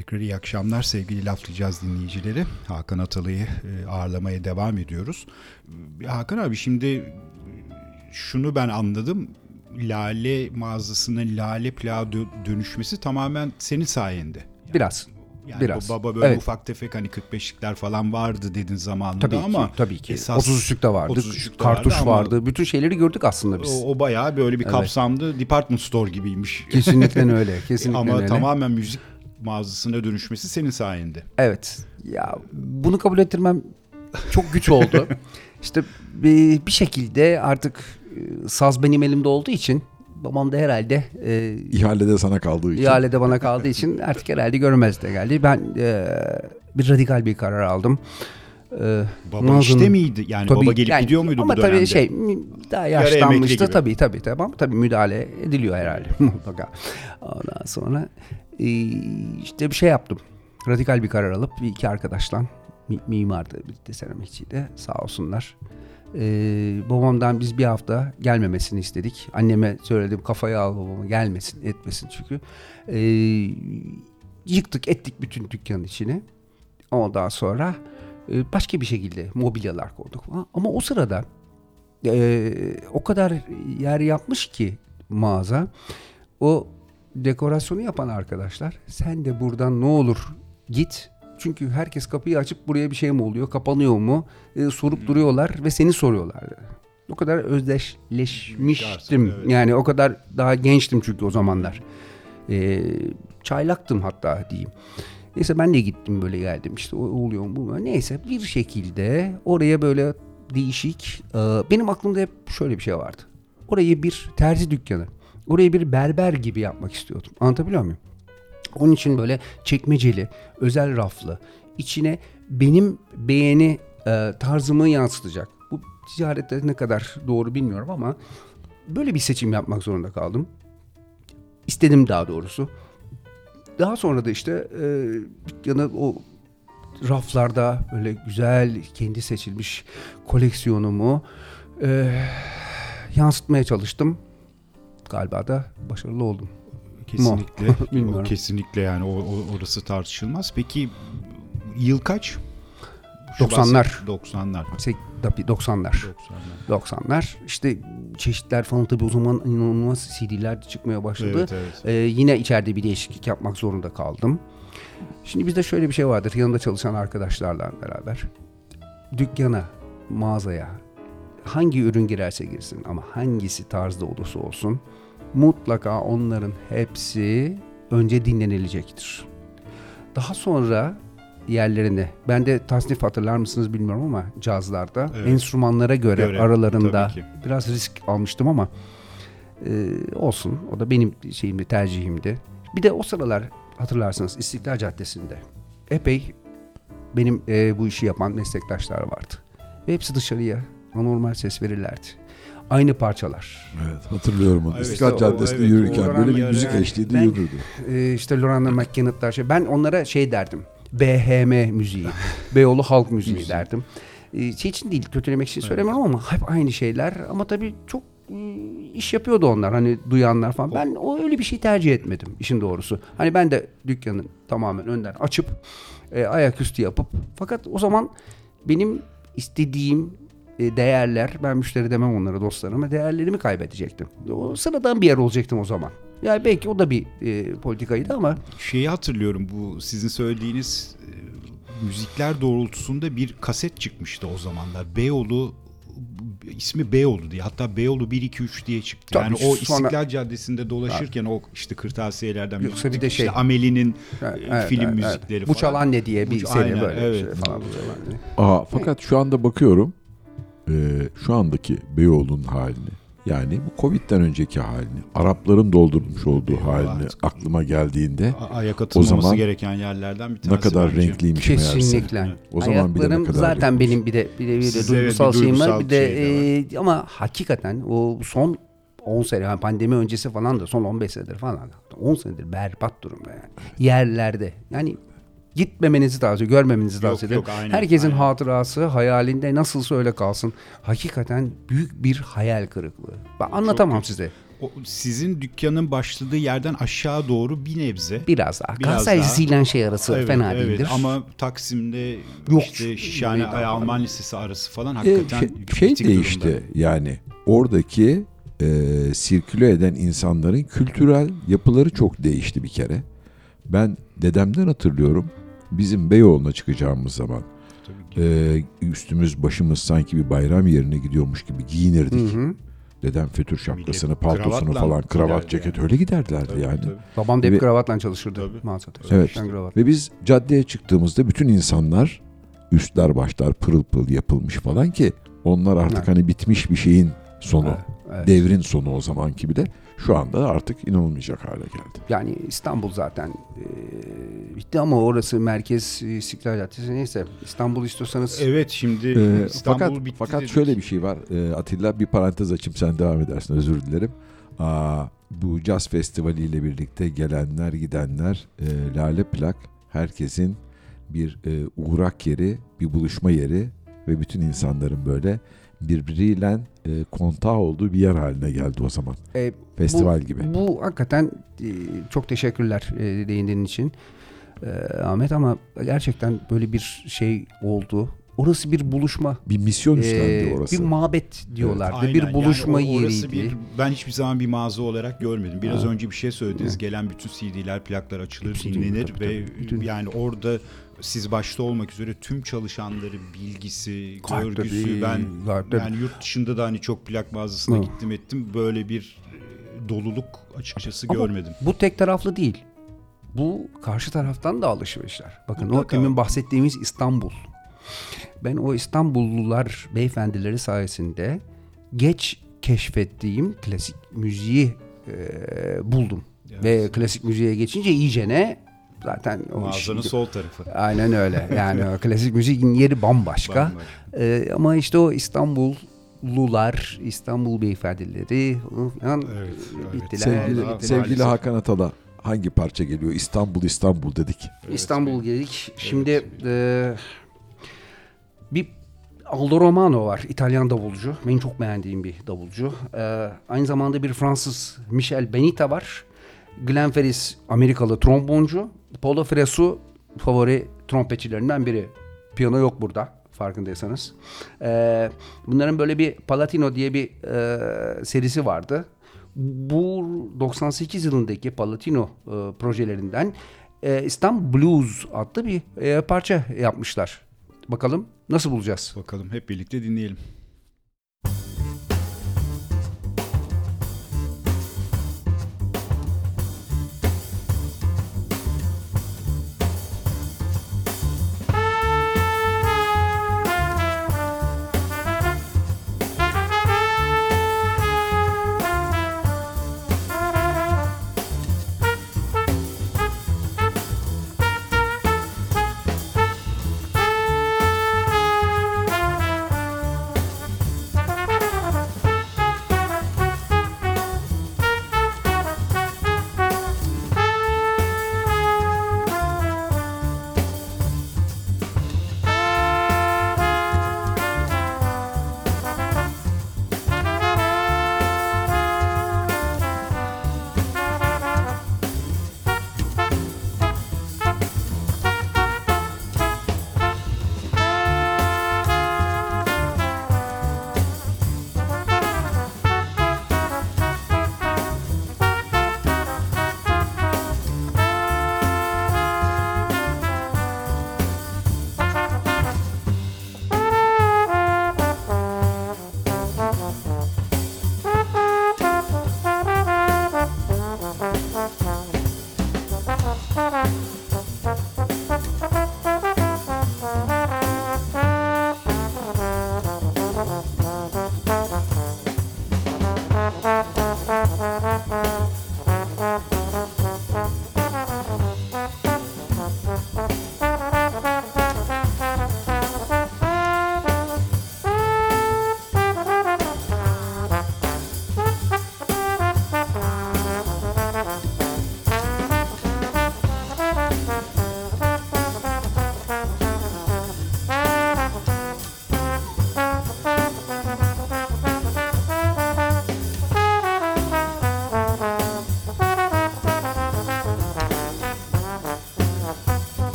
B: Tekrar iyi akşamlar sevgili laflayacağız dinleyicileri. Hakan Atalı'yı e, ağırlamaya devam ediyoruz. E, Hakan abi şimdi şunu ben anladım. Lale mağazasının lale plağa dö- dönüşmesi tamamen senin sayende. Yani,
D: Biraz.
B: Yani
D: biraz.
B: baba böyle
D: Evet.
B: ufak tefek hani 45'likler falan vardı dedin zamanında
D: Tabii
B: ama
D: ki, tabii ki.
B: esas
D: 33'lükte vardı,
B: 33'lükte
D: kartuş
B: vardı
D: vardı. Bütün şeyleri gördük aslında biz.
B: o, o bayağı böyle bir
D: Evet.
B: kapsamlı department store gibiymiş.
D: Kesinlikle *laughs* öyle. Kesinlikle
B: Ama
D: öyle.
B: tamamen müzik mağazasına dönüşmesi senin sayende.
D: Evet. Ya bunu kabul ettirmem çok güç oldu. *laughs* işte bir, bir şekilde artık e, saz benim elimde olduğu için babam da herhalde e,
C: İhalede sana kaldığı için.
D: ihalede bana kaldığı için artık herhalde görmez de geldi. Ben e, bir radikal bir karar aldım. E,
B: Baba
D: mağazanın-
B: işte miydi? Yani
D: Tabii,
B: baba gelip
D: yani
B: gidiyor muydu
D: ama
B: bu dönemde?
D: tabii şey daha yaşlanmıştı tabii tabii tabii ama tabii müdahale ediliyor herhalde *laughs* mutlaka. Ondan sonra işte bir şey yaptım. Radikal bir karar alıp bir iki arkadaşla mi- mimardı bir de seramikçiydi sağ olsunlar. E, babamdan biz bir hafta gelmemesini istedik. Anneme söyledim kafaya al babama gelmesin etmesin çünkü. E, yıktık ettik bütün dükkanın içini. Ondan sonra e, başka bir şekilde mobilyalar koyduk. Ama o sırada e, o kadar yer yapmış ki mağaza o dekorasyonu yapan arkadaşlar sen de buradan ne olur git. Çünkü herkes kapıyı açıp buraya bir şey mi oluyor, kapanıyor mu e, sorup duruyorlar ve seni soruyorlar. O kadar özdeşleşmiştim.
B: Evet.
D: Yani o kadar daha gençtim çünkü o zamanlar. E, çaylaktım hatta diyeyim. Neyse ben de gittim böyle geldim işte o oluyor mu bu mu? Neyse bir şekilde oraya böyle değişik e, benim aklımda hep şöyle bir şey vardı. Orayı bir terzi dükkanı, orayı bir berber gibi yapmak istiyordum. Anlatabiliyor muyum? Onun için böyle çekmeceli, özel raflı, içine benim beğeni e, tarzımı yansıtacak. Bu ticarette ne kadar doğru bilmiyorum ama böyle bir seçim yapmak zorunda kaldım. İstedim daha doğrusu. Daha sonra da işte e, dükkanı o raflarda böyle güzel kendi seçilmiş koleksiyonumu e, yansıtmaya çalıştım. Galiba da başarılı oldum.
B: Kesinlikle. *laughs*
D: Bilmiyorum.
B: kesinlikle yani o, o- orası tartışılmaz. Peki yıl kaç? Şu
D: 90'lar.
B: bahset- 90'lar.
D: Sek- Tabii 90'lar.
B: 90'lar.
D: 90'lar. İşte çeşitler falan tabii o zaman inanılmaz CD'ler çıkmaya başladı.
B: Evet, evet.
D: Ee, yine içeride bir değişiklik yapmak zorunda kaldım. Şimdi bizde şöyle bir şey vardır. Yanında çalışan arkadaşlarla beraber. Dükkana, mağazaya hangi ürün girerse girsin ama hangisi tarzda olursa olsun mutlaka onların hepsi önce dinlenilecektir. Daha sonra yerlerine, ben de tasnif hatırlar mısınız bilmiyorum ama cazlarda
B: Evet.
D: enstrümanlara göre,
B: Göre,
D: aralarında biraz risk almıştım ama e, olsun. O da benim şeyimdi, tercihimdi. Bir de o sıralar hatırlarsınız İstiklal Caddesi'nde epey benim e, bu işi yapan meslektaşlar vardı. Ve hepsi dışarıya anormal ses verirlerdi. Aynı parçalar.
C: Evet hatırlıyorum onu.
B: Evet,
C: İstiklal
B: o-
C: Caddesi'nde
B: evet,
C: yürürken böyle bir müzik
B: yani
C: eşliğinde
D: ben-
C: yürürdü.
D: E, işte Lorana McKennett'lar şey. Ben onlara şey derdim. BHM müziği. *laughs* Beyoğlu halk müziği derdim. E, şey için değil, kötülemek için söylemiyorum ama hep aynı şeyler. Ama tabii çok e, iş yapıyordu onlar hani duyanlar falan. Ben o öyle bir şey tercih etmedim işin doğrusu. Hani ben de dükkanı tamamen önden açıp e, ayaküstü yapıp fakat o zaman benim istediğim değerler ben müşteri demem onlara dostlarıma değerlerimi kaybedecektim. O sıradan bir yer olacaktım o zaman. Yani belki o da bir e, politikaydı ama
B: Şeyi hatırlıyorum bu sizin söylediğiniz e, müzikler doğrultusunda bir kaset çıkmıştı o zamanlar. Beyoğlu ismi Beyoğlu diye hatta Beyoğlu 1 2 3 diye çıktı.
D: Tabii,
B: yani o
D: sonra-
B: İstiklal Caddesi'nde dolaşırken o işte kırtasiyelerden
D: Yoksa bir de şey-
B: İşte Ameli'nin
D: Evet,
B: e,
D: evet,
B: film
D: evet,
B: müzikleri
D: evet. Bu
B: falan.
D: çalan ne diye bir
B: Bu-
D: seri
B: aynen,
D: böyle
B: evet.
D: şey falan. bu.
C: Aa, fakat şu anda bakıyorum e, şu andaki Beyoğlu'nun halini yani bu Covid'den önceki halini Arapların doldurmuş olduğu
B: Eyvallah
C: halini
B: artık.
C: aklıma geldiğinde
B: A- ayak atılmaması
C: O zaman
B: gereken yerlerden bir tanesi.
C: ne kadar
B: bence.
C: renkliymiş meğerse.
D: Kesinlikle.
C: O zaman bir de ne
D: Ayaklarım
C: kadar
D: zaten
C: renkli.
D: benim bir de bir de, bir de
B: evet,
D: duygusal şeyim var. Bir de
B: şey de
D: e, ama hakikaten o son 10 sene yani pandemi öncesi falan da son 15 senedir falan 10 senedir berbat durumda yani. Yerlerde. Yani gitmemenizi tavsiye, görmemenizi tavsiye ederim.
B: yok, aynen,
D: Herkesin
B: aynen.
D: hatırası hayalinde nasılsa öyle kalsın. Hakikaten büyük bir hayal kırıklığı. Ben anlatamam size.
B: o, sizin dükkanın başladığı yerden aşağı doğru bir nebze.
D: Biraz daha.
B: Biraz daha.
D: Zilan şey arası
B: Evet,
D: fena
B: evet.
D: değildir.
B: Ama Taksim'de
D: Yok.
B: işte Şişhane
D: Meydan
B: Alman. Lisesi arası falan
C: E,
B: hakikaten
C: şey,
B: kritik
C: şey
B: durumda.
C: değişti yani oradaki e, sirküle eden insanların kültürel yapıları çok değişti bir kere. Ben dedemden hatırlıyorum bizim Beyoğlu'na çıkacağımız zaman e, üstümüz başımız sanki bir bayram yerine gidiyormuş gibi giyinirdik.
D: Hı hı.
C: Dedem fötür şapkasını,
B: Millet
C: paltosunu
B: kravatla
C: falan, kravat, ceket
B: yani.
C: öyle giderlerdi
B: Tabii,
C: yani.
B: tabii.
D: Babam da hep
C: Ve-
D: kravatla çalışırdı
B: Tabii.
D: mağazada.
C: Evet.
D: Kravat.
C: Ve biz caddeye çıktığımızda bütün insanlar üstler başlar pırıl pırıl yapılmış falan ki onlar artık
D: Evet.
C: hani bitmiş bir şeyin sonu.
D: Evet, evet.
C: Devrin sonu o zamanki bile. Şu anda artık inanılmayacak hale geldi.
D: Yani İstanbul zaten e, bitti ama orası merkez e, İstiklal Caddesi neyse İstanbul istiyorsanız
B: Evet şimdi
C: Ee,
B: İstanbul
C: fakat
B: bitti
C: fakat
B: dedik.
C: şöyle bir şey var. Ee, Atilla bir parantez açayım sen devam edersin özür dilerim. Aa, bu caz festivali ile birlikte gelenler gidenler e, Lale Plak herkesin bir e, uğrak yeri, bir buluşma yeri ve bütün insanların böyle birbiriyle e, kontağı olduğu bir yer haline geldi o zaman.
D: e,
C: Festival
D: bu,
C: gibi.
D: Bu hakikaten e, çok teşekkürler e, değindiğin için e, Ahmet ama gerçekten böyle bir şey oldu. Orası bir buluşma.
C: Bir misyon
D: e,
C: üstlendi orası.
D: bir mabet diyorlardı.
B: Aynen,
D: bir buluşma
B: yani o- orası
D: yeriydi.
B: Bir, ben hiçbir zaman bir mağaza olarak görmedim. Biraz
D: Ha.
B: önce bir şey söylediniz. Gelen bütün CD'ler, plaklar açılır,
D: Hepsi
B: dinlenir
D: tabii,
B: ve
D: tabii. Bütün-
B: yani orada siz başta olmak üzere tüm çalışanları bilgisi,
D: Gayet
B: görgüsü
D: tabii,
B: ben
D: tabii.
B: yani yurt dışında da hani çok plak mağazasına
D: Hı.
B: gittim ettim böyle bir e, doluluk açıkçası
D: Ama
B: görmedim.
D: Bu tek taraflı değil. Bu karşı taraftan da alışverişler. Bakın o
B: Mutlaka.
D: demin bahsettiğimiz İstanbul. Ben o İstanbullular beyefendileri sayesinde geç keşfettiğim klasik müziği e, buldum.
B: Evet.
D: Ve klasik müziğe geçince iyice ne zaten o
B: Mağazanın
D: iş-
B: sol tarafı.
D: Aynen öyle. Yani o *laughs* klasik müziğin yeri bambaşka.
B: Bambaşka.
D: E, ama işte o İstanbullular, İstanbul beyefendileri falan
B: Evet, evet.
D: bittiler.
C: Sevgili,
B: Vallahi
C: sevgili. Hakan Atal'a hangi parça geliyor? İstanbul İstanbul dedik.
B: Evet,
D: İstanbul geldik. Şimdi
B: Evet.
D: e, Aldo Romano var. İtalyan davulcu. Benim çok beğendiğim bir davulcu. E, aynı zamanda bir Fransız Michel Benita var. Glenn Ferris Amerikalı tromboncu. Paulo Fresu favori trompetçilerinden biri. Piyano yok burada farkındaysanız. E, bunların böyle bir Palatino diye bir e, serisi vardı. Bu 98 yılındaki Palatino e, projelerinden e, İstanbul Blues adlı bir e, parça yapmışlar. Bakalım nasıl bulacağız?
B: Bakalım hep birlikte dinleyelim.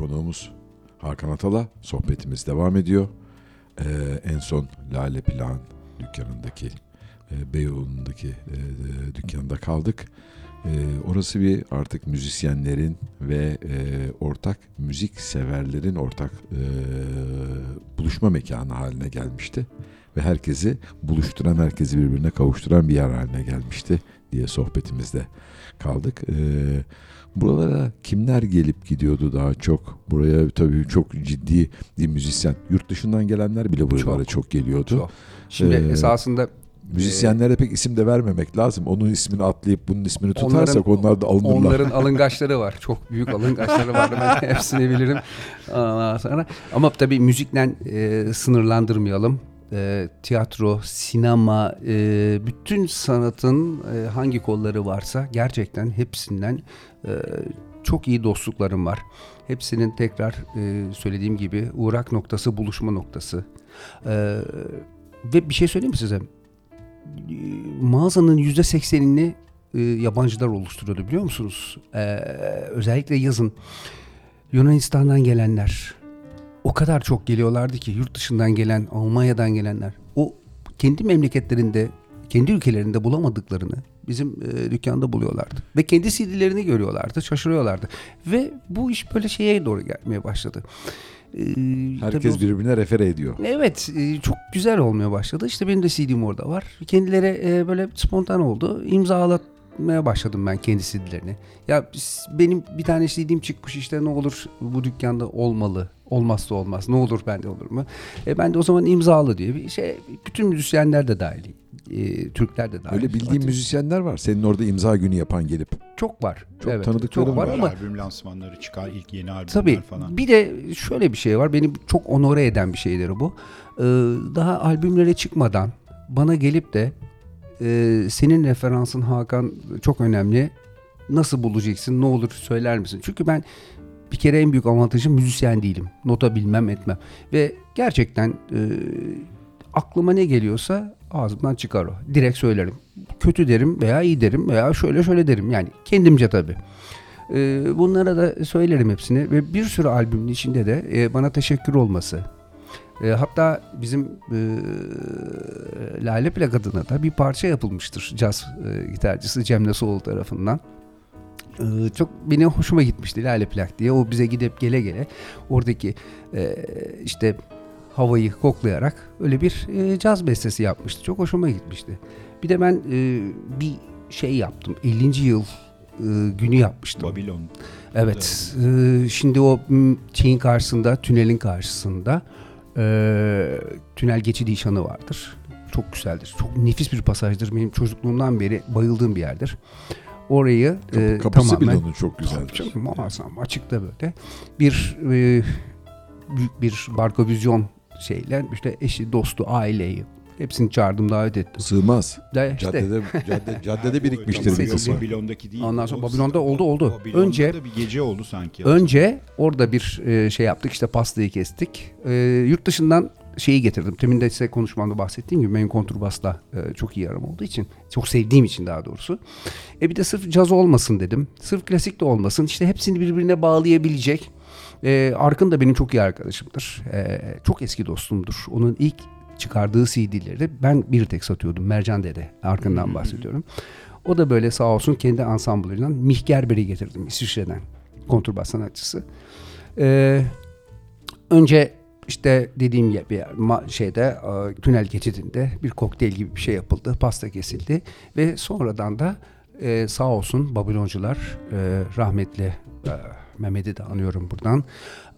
C: Konuğumuz Hakan Atala. Sohbetimiz devam ediyor. Ee, en son Lale Plan dükkanındaki, e, Beyoğlu'ndaki e, e, dükkanda kaldık. E, orası bir artık müzisyenlerin ve e, ortak müzik severlerin ortak e, buluşma mekanı haline gelmişti. Ve herkesi buluşturan, herkesi birbirine kavuşturan bir yer haline gelmişti diye sohbetimizde kaldık. E, buralara kimler gelip gidiyordu daha çok? Buraya tabii çok ciddi bir müzisyen. Yurt dışından gelenler bile buralara çok,
D: Çok.
C: geliyordu.
D: Çok. Şimdi
C: Ee,
D: esasında
C: Müzisyenlere pek isim de vermemek lazım. Onun ismini atlayıp bunun ismini tutarsak
D: Onların-
C: onlar da alınırlar.
D: Onların *laughs* alıngaçları var. Çok büyük alıngaçları var. Ben hepsini bilirim. Ondan sonra. Ama tabii müzikle e, sınırlandırmayalım. E, tiyatro, sinema, e, bütün sanatın e, hangi kolları varsa gerçekten hepsinden e, çok iyi dostluklarım var. Hepsinin tekrar e, söylediğim gibi uğrak noktası, buluşma noktası. E, ve bir şey söyleyeyim mi size? E, Mağazanın yüzde seksenini e, yabancılar oluşturuyordu biliyor musunuz? Ee, özellikle yazın Yunanistan'dan gelenler o kadar çok geliyorlardı ki yurt dışından gelen, Almanya'dan gelenler o kendi memleketlerinde, kendi ülkelerinde bulamadıklarını bizim e, dükkanda buluyorlardı. Ve kendi CD'lerini görüyorlardı, şaşırıyorlardı. Ve bu iş böyle şeye doğru gelmeye başladı. Ee,
C: Herkes
D: tabii
C: birbirine refere ediyor.
D: Evet e, çok güzel olmaya başladı. İşte benim de CD'm orada var. Kendileri e, böyle spontan oldu. İmzalatmaya başladım ben kendi CD'lerini. Ya benim bir tane CD'm çıkmış işte ne olur bu dükkanda olmalı. Olmazsa olmaz. Ne olur bende olur mu? E ben de o zaman imzalı diye bir şey. Bütün müzisyenler de dahil. E, Türkler de dahil.
C: Öyle bildiğim
D: Ati-
C: müzisyenler var. Senin orada imza günü yapan gelip.
D: çok var.
C: Çok tanıdıklarım
D: çok var
C: var.
D: ama
B: albüm lansmanları çıkar ilk yeni albümler
D: Tabii.
B: falan.
D: Bir de şöyle bir şey var. Beni çok onore eden bir şeydir bu. Ee, daha albümlere çıkmadan bana gelip de e, senin referansın Hakan çok önemli. Nasıl bulacaksın? Ne olur söyler misin? Çünkü ben bir kere en büyük avantajım müzisyen değilim. Nota bilmem etmem. Ve gerçekten e, aklıma ne geliyorsa ağzımdan çıkar o. Direkt söylerim. Kötü derim veya iyi derim veya şöyle şöyle derim. Yani kendimce tabii. Ee, bunlara da söylerim hepsini ve bir sürü albümün içinde de e, bana teşekkür olması. E, hatta bizim e, Lale Plak adına da bir parça yapılmıştır caz e, gitarcısı Cem Nasuoğlu tarafından. E, çok beni hoşuma gitmişti Lale Plak diye. O bize gidip gele gele oradaki e, işte havayı koklayarak öyle bir e, caz bestesi yapmıştı. Çok hoşuma gitmişti. Bir de ben e, bir şey yaptım. 50. yıl günü yapmıştım.
B: Babilon.
D: Evet. şimdi o şeyin karşısında, tünelin karşısında tünel geçidi nişanı vardır. Çok güzeldir. Çok nefis bir pasajdır. Benim çocukluğumdan beri bayıldığım bir yerdir. Orayı
C: Kapı,
D: e,
C: kapısı
D: tamamen
C: bile onun çok.
D: Tabii canım, muazzam açıkta böyle bir e, büyük bir barkovizyon şeyle işte eşi, dostu, aileyi hepsini çağırdım davet ettim.
C: Sığmaz.
D: Da işte
C: Caddede, cadde, caddede *laughs* birikmiştir bir kısmı.
B: Babilon'daki değil.
D: Ondan sonra
B: O-
D: Babilon'da oldu, oldu.
B: Babilon'da
D: Önce-
B: da bir gece oldu sanki.
D: Önce orada bir e, şey yaptık işte pastayı kestik. E, yurt dışından şeyi getirdim. Temin de size konuşmamda bahsettiğim gibi benim kontrbasla e, çok iyi aram olduğu için. Çok sevdiğim için daha doğrusu. E bir de sırf caz olmasın dedim. Sırf klasik de olmasın. İşte hepsini birbirine bağlayabilecek. E, Arkın da benim çok iyi arkadaşımdır. E, çok eski dostumdur. Onun ilk çıkardığı CD'leri ben bir tek satıyordum. Mercan Dede. Arkın'dan bahsediyorum. O da böyle sağ olsun kendi ansamblıyla Mih Gerber'i getirdim İsviçre'den. Kontrbas sanatçısı. Ee, önce işte dediğim gibi şeyde e, tünel geçidinde bir kokteyl gibi bir şey yapıldı. Pasta kesildi ve sonradan da e, sağ olsun Babiloncular e, rahmetli e, Mehmet'i de anıyorum buradan.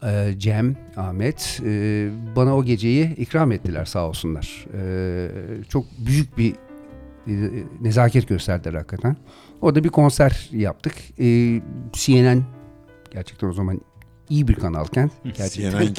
D: E, Cem, Ahmet e, bana o geceyi ikram ettiler sağ olsunlar. Çok büyük bir nezaket gösterdiler hakikaten. Orada bir konser yaptık. E, CNN gerçekten o zaman iyi bir kanalken gerçekten
C: CNN *laughs*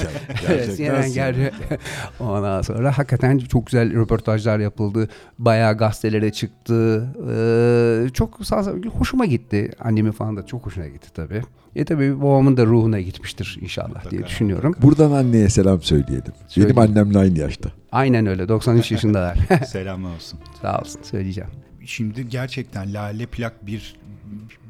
C: Gerçekten
D: CNN geldi. *laughs* Ondan sonra hakikaten çok güzel röportajlar yapıldı. Bayağı gazetelere çıktı. Ee, çok sağ, hoşuma gitti. Annemin falan da çok hoşuna gitti tabii. E tabii babamın da ruhuna gitmiştir inşallah diye
B: Mutlaka.
D: düşünüyorum.
C: Buradan anneye selam söyleyelim.
D: Söyleyin.
C: Benim annemle aynı yaşta.
D: Aynen öyle 93 yaşındalar. *laughs*
B: Selamlar olsun.
D: Sağ olsun söyleyeceğim.
B: Şimdi gerçekten Lale Plak bir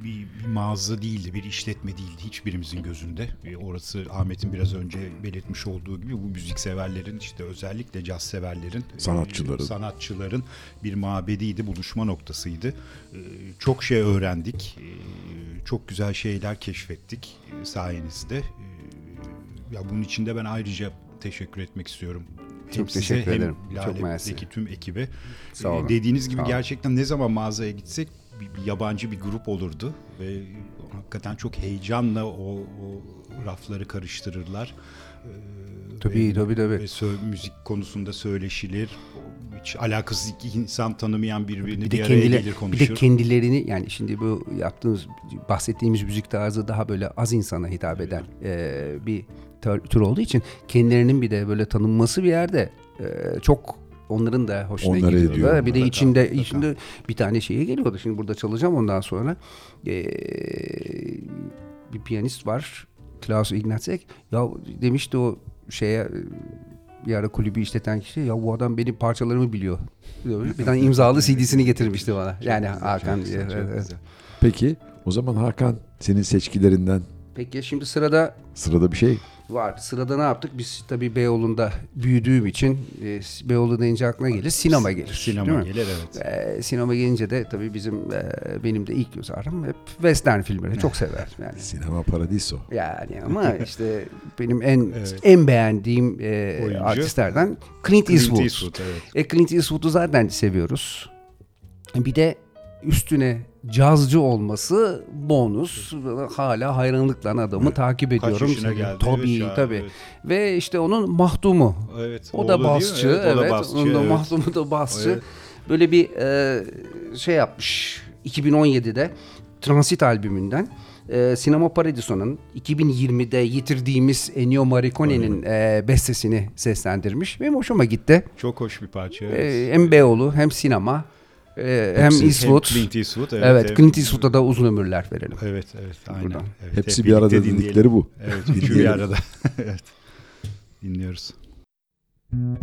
B: bir, bir mağaza değildi, bir işletme değildi hiçbirimizin gözünde. E, orası Ahmet'in biraz önce belirtmiş olduğu gibi bu müzik severlerin işte özellikle caz severlerin,
C: Sanatçıların.
B: e, sanatçıların bir mabediydi, buluşma noktasıydı. E, çok şey öğrendik, e, çok güzel şeyler keşfettik e, sayenizde. E, ya bunun için de ben ayrıca teşekkür etmek istiyorum.
D: Çok
B: size
D: teşekkür ederim. Çok mersi.
B: tüm ekibe.
D: Sağ olun.
B: Dediğiniz gibi
D: Sağ olun.
B: gerçekten ne zaman mağazaya gitsek bir, bir yabancı bir grup olurdu ve hakikaten çok heyecanla o, o rafları karıştırırlar. Ee,
D: Tabii,
B: ve-
D: tabii, tabii.
B: Ve sö- müzik konusunda söyleşilir. Hiç alakasız iki insan tanımayan birbirini bir,
D: bir de
B: araya
D: kendile-
B: gelir
D: bir
B: konuşur.
D: de kendilerini yani şimdi bu yaptığımız bahsettiğimiz müzik tarzı daha böyle az insana hitap eden e, bir tür, tür olduğu için kendilerinin bir de böyle tanınması bir yerde e, çok onların da hoşuna
C: Onları
D: gidiyor.
C: ediyor.
D: Bir de içinde
B: mutlaka.
D: içinde bir tane şeye geliyordu. Şimdi burada çalacağım ondan sonra. E, bir piyanist var. Klaus Ignacek. Ya demişti o şeye bir ara kulübü işleten kişi ya bu adam benim parçalarımı biliyor. Bir tane imzalı *laughs* CD'sini getirmişti bana. Yani
B: Çok güzel,
D: Hakan.
B: çok güzel,
D: evet,
B: çok
D: evet.
B: güzel.
C: Peki o zaman Hakan senin seçkilerinden
D: Peki şimdi sırada
C: sırada bir şey
D: var. Sırada ne yaptık? Biz tabii Beyoğlu'nda büyüdüğüm için e, Beyoğlu deyince aklına gelir. Sinema gelir.
B: Sinema gelir evet.
D: E, sinema gelince de tabii bizim e, benim de ilk göz ağrım hep western filmleri çok sever *laughs* yani.
C: sinema paradiso.
D: Yani ama *laughs* işte benim en
B: Evet.
D: en beğendiğim e,
B: Oyuncu.
D: artistlerden Clint Eastwood.
B: Clint Eastwood evet.
D: E, Clint Eastwood'u zaten seviyoruz. Bir de üstüne cazcı olması bonus. Hala hayranlıkla adamı takip
B: Kaç
D: ediyorum.
B: yaşına geldi?
D: Tabii
B: evet,
D: tabii.
B: evet.
D: Ve işte onun mahdumu.
B: Evet,
D: O da basçı.
B: Evet,
D: Evet,
B: o da basçı.
D: onun da
B: evet.
D: mahdumu da basçı.
B: Evet.
D: Böyle bir e, şey yapmış 2017'de Transit albümünden. E, Sinema Paradiso'nun 2020'de yitirdiğimiz Ennio Morricone'nin e, bestesini seslendirmiş. Benim hoşuma gitti.
B: Çok hoş bir parça.
D: E,
B: Evet.
D: hem Beyoğlu hem sinema e, hem
C: Hepsi-
D: Eastwood.
B: Hem Clint Eastwood evet.
D: evet, Clint Eastwood'a da uzun ömürler verelim.
B: Evet evet aynen.
D: Buradan.
B: Evet,
C: Hepsi
B: hep *laughs*
C: bir arada
B: dinleyelim.
C: bu.
B: Evet üçü bir arada. evet. Dinliyoruz.
E: Thank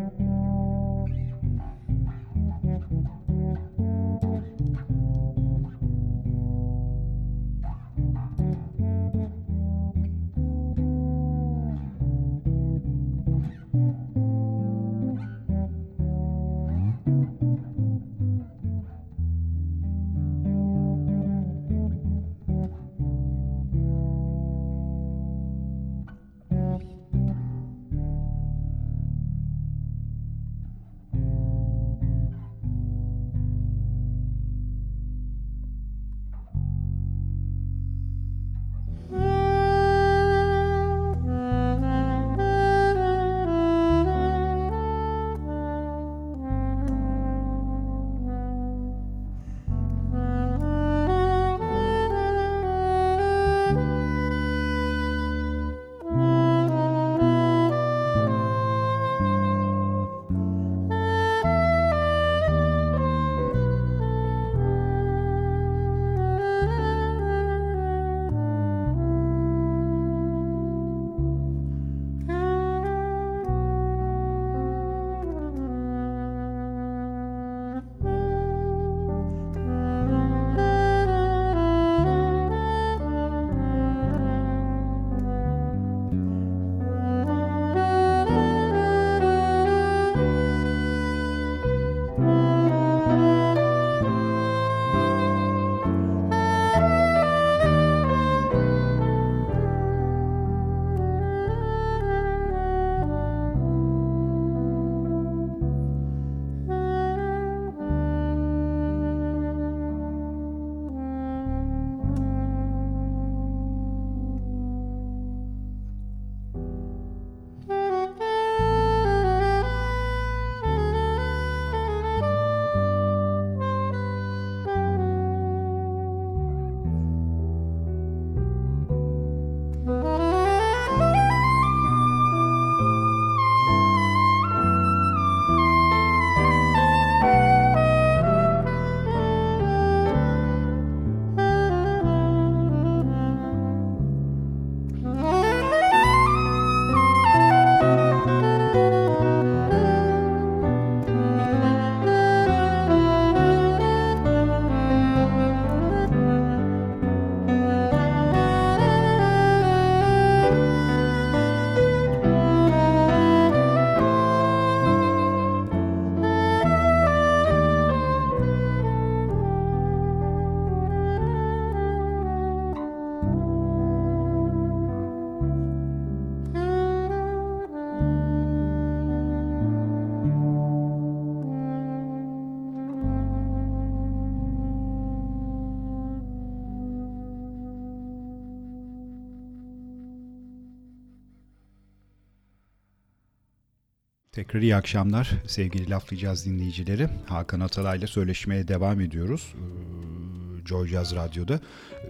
B: Tekrar iyi akşamlar sevgili Laflayacağız dinleyicileri. Hakan Atalay'la söyleşmeye devam ediyoruz. Ee, Joy Jazz Radyo'da. Ee,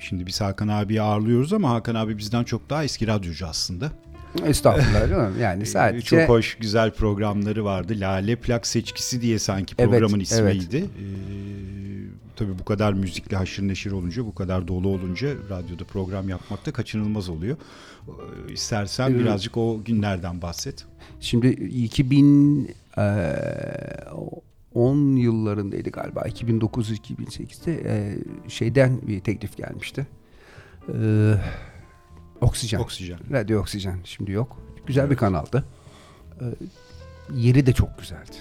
B: Şimdi biz Hakan abiyi ağırlıyoruz ama Hakan abi bizden çok daha eski radyocu aslında.
D: Estağfurullah canım. *laughs* Yani
B: Ee,
D: sadece
B: Çok hoş güzel programları vardı. Lale Plak Seçkisi diye sanki
D: Evet,
B: programın
D: evet.
B: ismiydi. Ee, tabii bu kadar müzikle haşır neşir olunca, bu kadar dolu olunca radyoda program yapmak da kaçınılmaz oluyor. Ee, İstersen
D: Evet.
B: birazcık o günlerden bahset.
D: Şimdi 2010 yıllarındaydı galiba. 2009-2008'de e, şeyden bir teklif gelmişti. Ee, Oksijen.
B: Oksijen.
D: Radyo Oksijen. Şimdi yok. Güzel bir kanaldı. Yeri de çok güzeldi.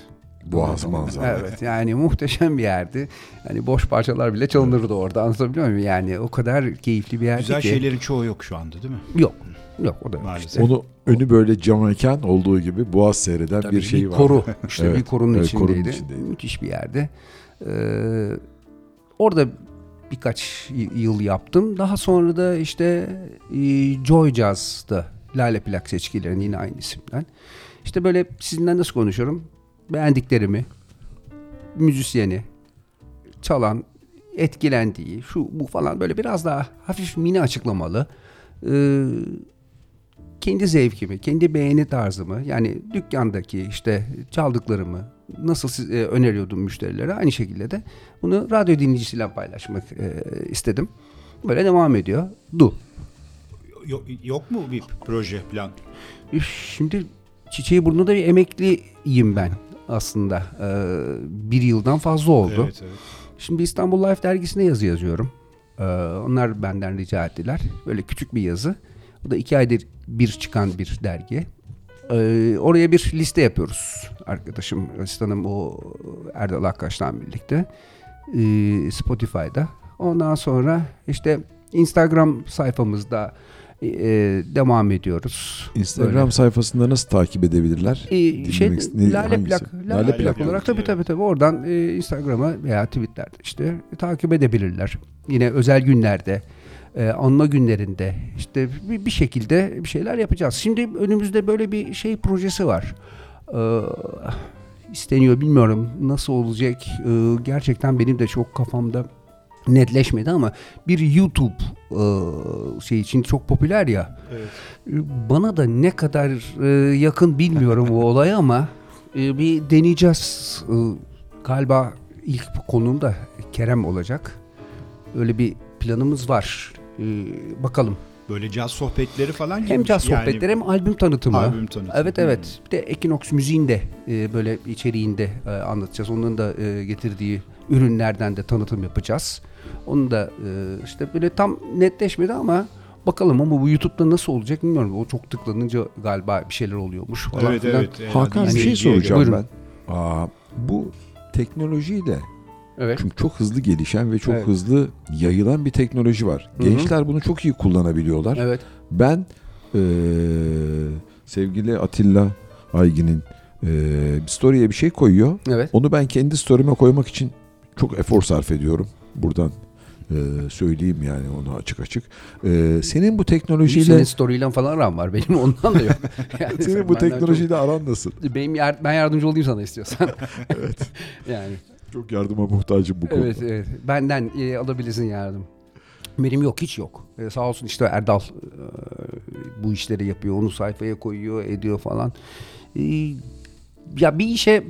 C: Boğaz manzara.
D: Evet yani muhteşem bir yerdi. Yani boş parçalar bile çalınırdı orada anlatabiliyor muyum? Yani o kadar keyifli bir yerdi
B: Güzel
D: ki.
B: şeylerin çoğu yok şu anda değil mi?
D: Yok. Yok o da yok
B: Maalesef.
D: işte.
C: Onu önü böyle cam mekan olduğu gibi boğaz seyreden
D: Tabii
C: bir şey var.
D: koru. *laughs* İşte
C: Evet,
D: bir korunun
C: evet,
D: içindeydi.
C: korunun içindeydi.
D: Müthiş bir yerde. Ee, orada birkaç yıl yaptım. Daha sonra da işte e, Joy Jazz'da Lale Plak seçkilerin yine aynı isimden. İşte böyle sizinle nasıl konuşuyorum? Beğendiklerimi, müzisyeni, çalan, etkilendiği, şu bu falan böyle biraz daha hafif mini açıklamalı. Ee, kendi zevkimi, kendi beğeni tarzımı yani dükkandaki işte çaldıklarımı nasıl siz- e, öneriyordum müşterilere aynı şekilde de bunu radyo dinleyicisiyle paylaşmak e, istedim. Böyle devam ediyor. Du.
B: Yok, yok mu bir proje plan?
D: Üf, Şimdi çiçeği burnunda bir emekliyim ben aslında. Ee, bir yıldan fazla oldu.
B: Evet, evet.
D: Şimdi İstanbul Life dergisine yazı yazıyorum. Ee, onlar benden rica ettiler. Böyle küçük bir yazı. Bu da iki aydır bir çıkan bir dergi. Ee, oraya bir liste yapıyoruz. Arkadaşım, asistanım o Erdal Akkaş'tan birlikte. Ee, Spotify'da. Ondan sonra işte Instagram sayfamızda e, devam ediyoruz.
C: Instagram
D: Böyle.
C: sayfasında nasıl takip edebilirler?
D: Ee, şey,
C: Dinlemek ne-
D: Lale
C: hangisi?
D: Plak, Lale,
C: Lale
D: Plak,
B: Plak,
D: olarak tabii tabii tabii oradan e, Instagram'a veya Twitter'de işte e, takip edebilirler. Yine özel günlerde, e, anma günlerinde işte bir, bir şekilde bir şeyler yapacağız. Şimdi önümüzde böyle bir şey projesi var. Ee, isteniyor bilmiyorum nasıl olacak. Ee, gerçekten benim de çok kafamda netleşmedi ama bir YouTube e, şey için çok popüler ya.
B: Evet.
D: Bana da ne kadar e, yakın bilmiyorum o olay ama e, bir deneyeceğiz. E, galiba ilk konuğum da Kerem olacak. Öyle bir planımız var. E, bakalım.
B: Böyle caz sohbetleri falan
D: Hem
B: girmiş.
D: caz
B: Yani
D: sohbetleri hem albüm tanıtımı.
B: albüm tanıtımı.
D: Evet evet. Bir de Equinox müziğin de e, böyle içeriğinde e, anlatacağız. Onun da e, getirdiği ürünlerden de tanıtım yapacağız. Onu da e, işte böyle tam netleşmedi ama bakalım ama bu YouTube'da nasıl olacak bilmiyorum. O çok tıklanınca galiba bir şeyler oluyormuş falan
B: Evet
D: filan.
B: evet.
C: Hakan bir şey
B: dinleyiciye
C: soracağım ben. Aa, bu teknolojiyle
D: Evet.
C: çünkü çok hızlı gelişen ve çok
D: Evet.
C: hızlı yayılan bir teknoloji var.
D: Hı hı.
C: Gençler bunu çok iyi kullanabiliyorlar.
D: Evet.
C: Ben eee, sevgili Atilla Aygin'in eee bir story'e bir şey koyuyor.
D: Evet.
C: Onu ben kendi story'ime koymak için çok efor sarf ediyorum. Buradan eee, söyleyeyim yani onu açık açık. Eee, senin bu teknolojiyle
D: Senin story'yle falan aram var. Benim ondan da yok. *laughs* Yani
C: senin
D: sen
C: bu teknolojiyle aran nasıl?
D: çok- benim ben yardımcı olayım sana istiyorsan. *laughs* evet. Yani
C: Çok yardıma muhtacım bu konuda.
D: Evet evet. Benden e, alabilirsin yardım. Benim yok hiç yok. E, sağ olsun işte Erdal e, bu işleri yapıyor. Onu sayfaya koyuyor, ediyor falan. E, ya bir işe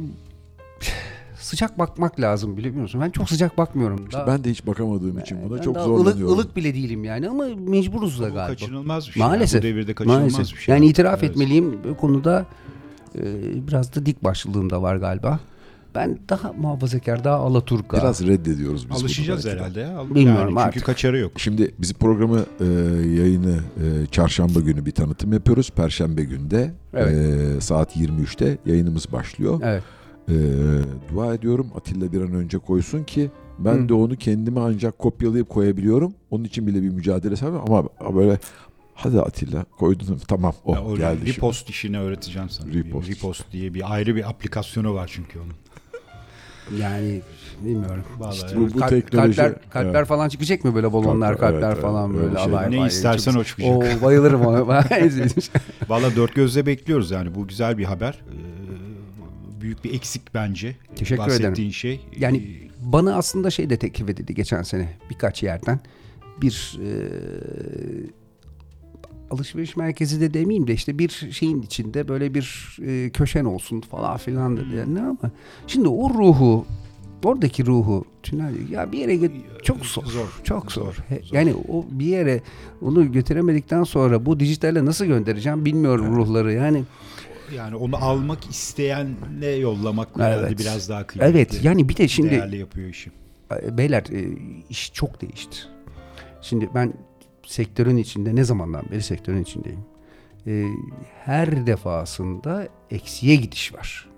D: *sighs* sıcak bakmak lazım biliyor musun? Ben çok sıcak bakmıyorum.
C: İşte
D: Daha-
C: ben de hiç bakamadığım için buna çok
D: daha
C: zorlanıyorum.
D: Ilık, ılık bile değilim yani ama mecburuz da galiba.
B: kaçınılmaz bir şey.
D: Maalesef.
B: Bu devirde kaçınılmaz
D: Maalesef.
B: bir şey.
D: Yani itiraf
B: Evet.
D: etmeliyim bu konuda e, biraz da dik başlılığım da var galiba. Ben daha muhafazakar, daha alaturka.
C: Biraz reddediyoruz biz
B: Alışacağız herhalde ya.
D: Bilmiyorum
B: yani çünkü
D: artık.
B: kaçarı yok.
C: Şimdi biz programı e, yayını e, çarşamba günü bir tanıtım yapıyoruz. Perşembe günde
D: Evet.
C: e, saat 23'te yayınımız başlıyor.
D: Evet.
C: E, dua ediyorum Atilla bir an önce koysun ki ben
D: Hı.
C: de onu kendime ancak kopyalayıp koyabiliyorum. Onun için bile bir mücadele sarf ama böyle hadi Atilla koydun tamam oh
B: Ya o
C: geldi. şimdi.
B: repost işini öğreteceğim sana. Bir
C: Repost.
B: Repost diye bir ayrı bir aplikasyonu var çünkü onun.
D: Yani bilmiyorum.
B: Vallahi
D: İşte.
C: Bu- bu
D: kalp-
C: teknoloji-
D: kalpler, kalpler
C: evet.
D: falan çıkacak mı böyle balonlar,
C: Kalpler,
D: kalpler
C: evet,
D: falan
C: evet,
D: böyle
C: öyle şey.
D: alay
B: Ne
D: alay
B: istersen o çıkacak.
D: Oo, bayılırım ona. *laughs*
B: Valla dört gözle bekliyoruz yani bu güzel bir haber. Ee, büyük bir eksik bence.
D: Teşekkür
B: Bahsettiğin
D: ederim.
B: şey.
D: Yani
B: Ee,
D: bana aslında şey de teklif edildi geçen sene birkaç yerden. Bir e, alışveriş merkezi de demeyeyim de işte bir şeyin içinde böyle bir e, köşen olsun falan filan dedi. Ne ama şimdi o ruhu oradaki ruhu tünel ya bir yere gö- çok zor,
B: Zor,
D: çok zor.
B: zor.
D: Yani o bir yere onu götüremedikten sonra bu dijitalle nasıl göndereceğim bilmiyorum ruhları yani.
B: yani onu almak isteyenle yollamak
D: Evet.
B: biraz daha kıymetli.
D: Evet yani bir de şimdi
B: değerli yapıyor işi.
D: Beyler e, iş çok değişti. Şimdi ben sektörün içinde ne zamandan beri sektörün içindeyim. E, her defasında eksiye gidiş var.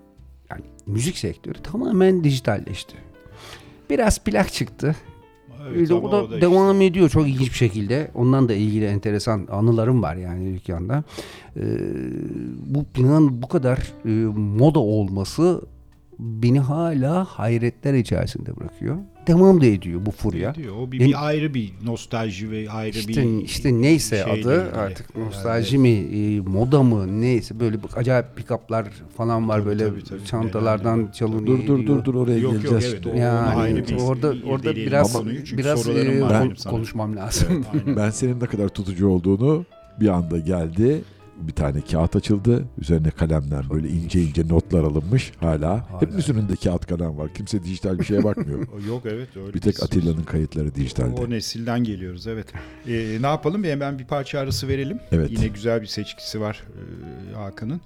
D: Yani müzik sektörü tamamen dijitalleşti. Biraz plak çıktı.
B: Evet,
D: o da,
B: o da
D: devam ediyor çok ilginç bir şekilde. Ondan da ilgili enteresan anılarım var yani dükkanda. E, bu planın bu kadar e, moda olması beni hala hayretler içerisinde bırakıyor. Devam da ediyor bu furya.
B: Ediyor. O bir,
D: Yani-
B: bir ayrı bir nostalji ve ayrı
D: İşte,
B: bir
D: işte neyse
B: şeyle
D: adı
B: ilgili.
D: artık
B: Yani-
D: nostalji mi, e, moda mı neyse böyle acayip pick-up'lar falan var
B: Tabii,
D: böyle
B: tabii, tabii.
D: çantalardan
B: Yani-
D: çalınıyor.
C: Dur dur dur dur oraya
B: Yok, yok,
C: geleceğiz.
B: evet, o-
C: şimdi.
D: Yani
B: ayrı bir-
D: orada
B: bir
D: orada biraz biraz
B: sorularım
D: e,
B: sana.
D: konuşmam lazım.
B: Evet.
C: Ben senin ne kadar tutucu olduğunu bir anda geldi. Bir tane kağıt açıldı. Üzerine kalemden böyle ince ince notlar alınmış hala. Hepimizin önünde kağıt kalem var. Kimse dijital bir şeye bakmıyor. *laughs*
B: Yok evet öyle.
C: bir tek Atilla'nın kayıtları dijitalde.
B: O nesilden geliyoruz evet. Ee, ne yapalım? Bir Hemen bir parça arası verelim.
C: Evet.
B: Yine güzel bir seçkisi var e, Hakan'ın.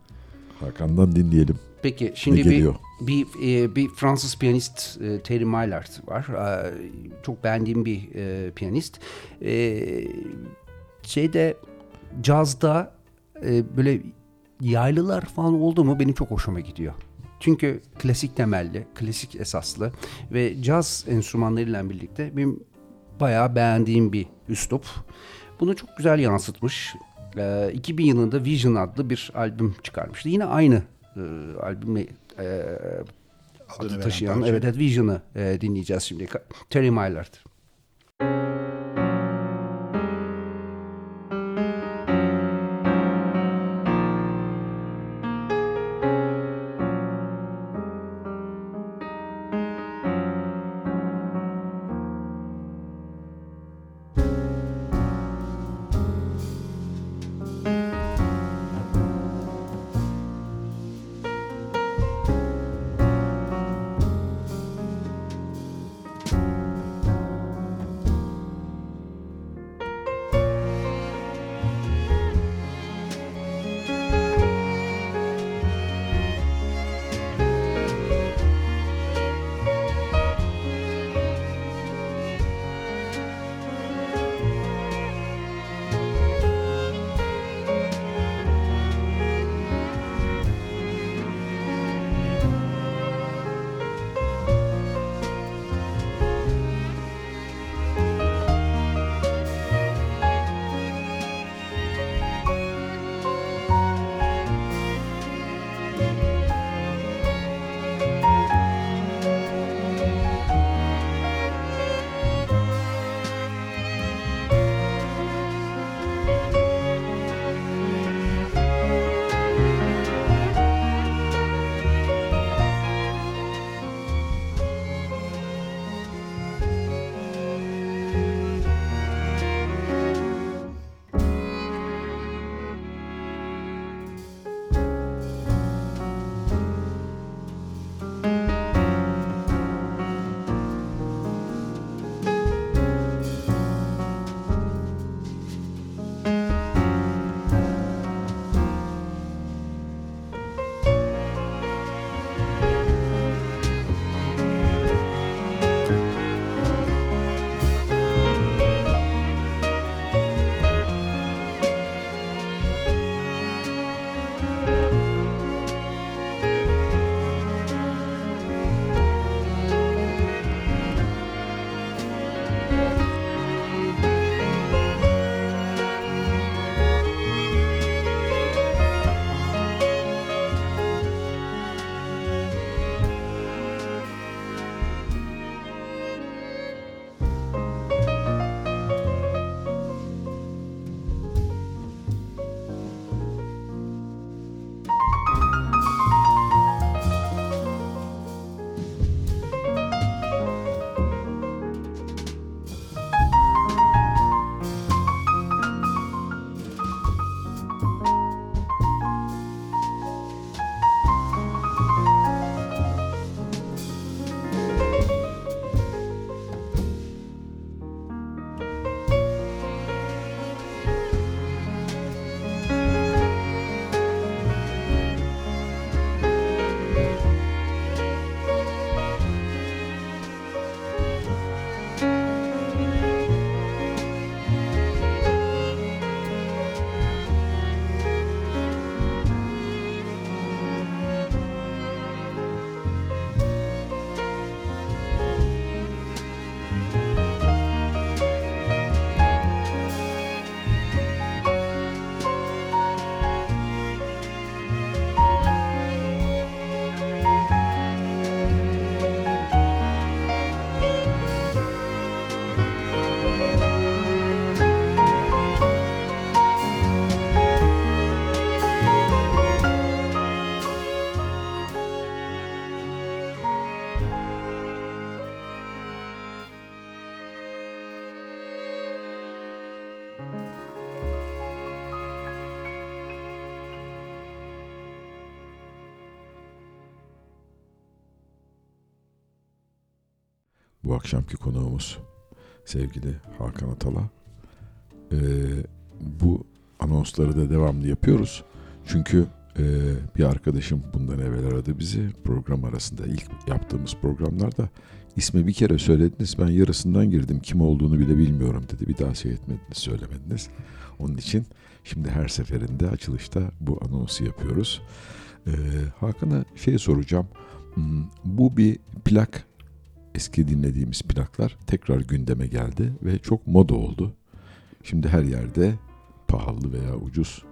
C: Hakan'dan dinleyelim.
D: Peki şimdi bir
C: geliyor?
D: bir e, bir Fransız piyanist e, Terry Maillard var. E, çok beğendiğim bir e, piyanist. E, şeyde cazda e, böyle yaylılar falan oldu mu benim çok hoşuma gidiyor. Çünkü klasik temelli, klasik esaslı ve caz enstrümanlarıyla birlikte benim bayağı beğendiğim bir üslup. Bunu çok güzel yansıtmış. E, 2000 yılında Vision adlı bir albüm çıkarmıştı. Yine aynı e, albümle e, adı taşıyan evet, Vision'ı e, dinleyeceğiz şimdi. Terry Maillard.
E: Thank
C: akşamki konuğumuz sevgili Hakan Atala. Ee, bu anonsları da devamlı yapıyoruz. Çünkü e, bir arkadaşım bundan evvel aradı bizi program arasında ilk yaptığımız programlarda ismi bir kere söylediniz ben yarısından girdim kim olduğunu bile bilmiyorum dedi bir daha şey etmediniz söylemediniz. Onun için şimdi her seferinde açılışta bu anonsu yapıyoruz. Ee, Hakan'a şey soracağım. Hmm, Bu bir plak eski dinlediğimiz plaklar tekrar gündeme geldi ve çok moda oldu. Şimdi her yerde pahalı veya ucuz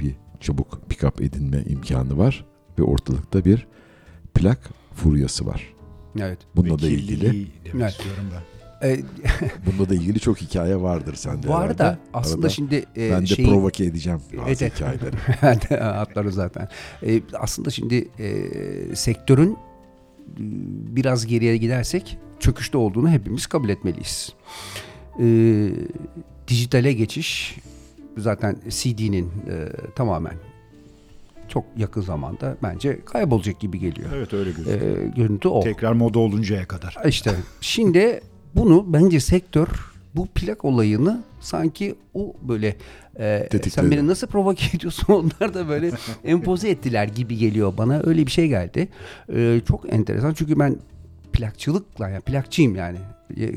C: bir çabuk pick-up edinme imkanı var ve ortalıkta bir plak furyası var.
D: Evet.
C: Bununla da ilgili
B: demek
D: Evet.
B: istiyorum ben.
D: E, *laughs*
C: bununla da ilgili çok hikaye vardır sende
D: bu
C: herhalde.
D: arada aslında
C: Arada
D: şimdi e,
C: ben de
D: şeyi-
C: provoke edeceğim bazı
D: Evet.
C: hikayeleri. *laughs*
D: Atları zaten. E, aslında şimdi e, sektörün biraz geriye gidersek çöküşte olduğunu hepimiz kabul etmeliyiz. E, dijitale geçiş zaten CD'nin e, tamamen çok yakın zamanda bence kaybolacak gibi geliyor.
B: Evet öyle
D: E,
B: gözüküyor.
D: görüntü o.
B: Tekrar moda oluncaya kadar.
D: İşte şimdi bunu bence sektör bu plak olayını sanki o böyle e,
C: Tetikledi.
D: sen beni nasıl provoke *laughs* ediyorsun onlar da böyle empoze ettiler gibi geliyor bana öyle bir şey geldi. E, çok enteresan çünkü ben plakçılıkla yani plakçıyım yani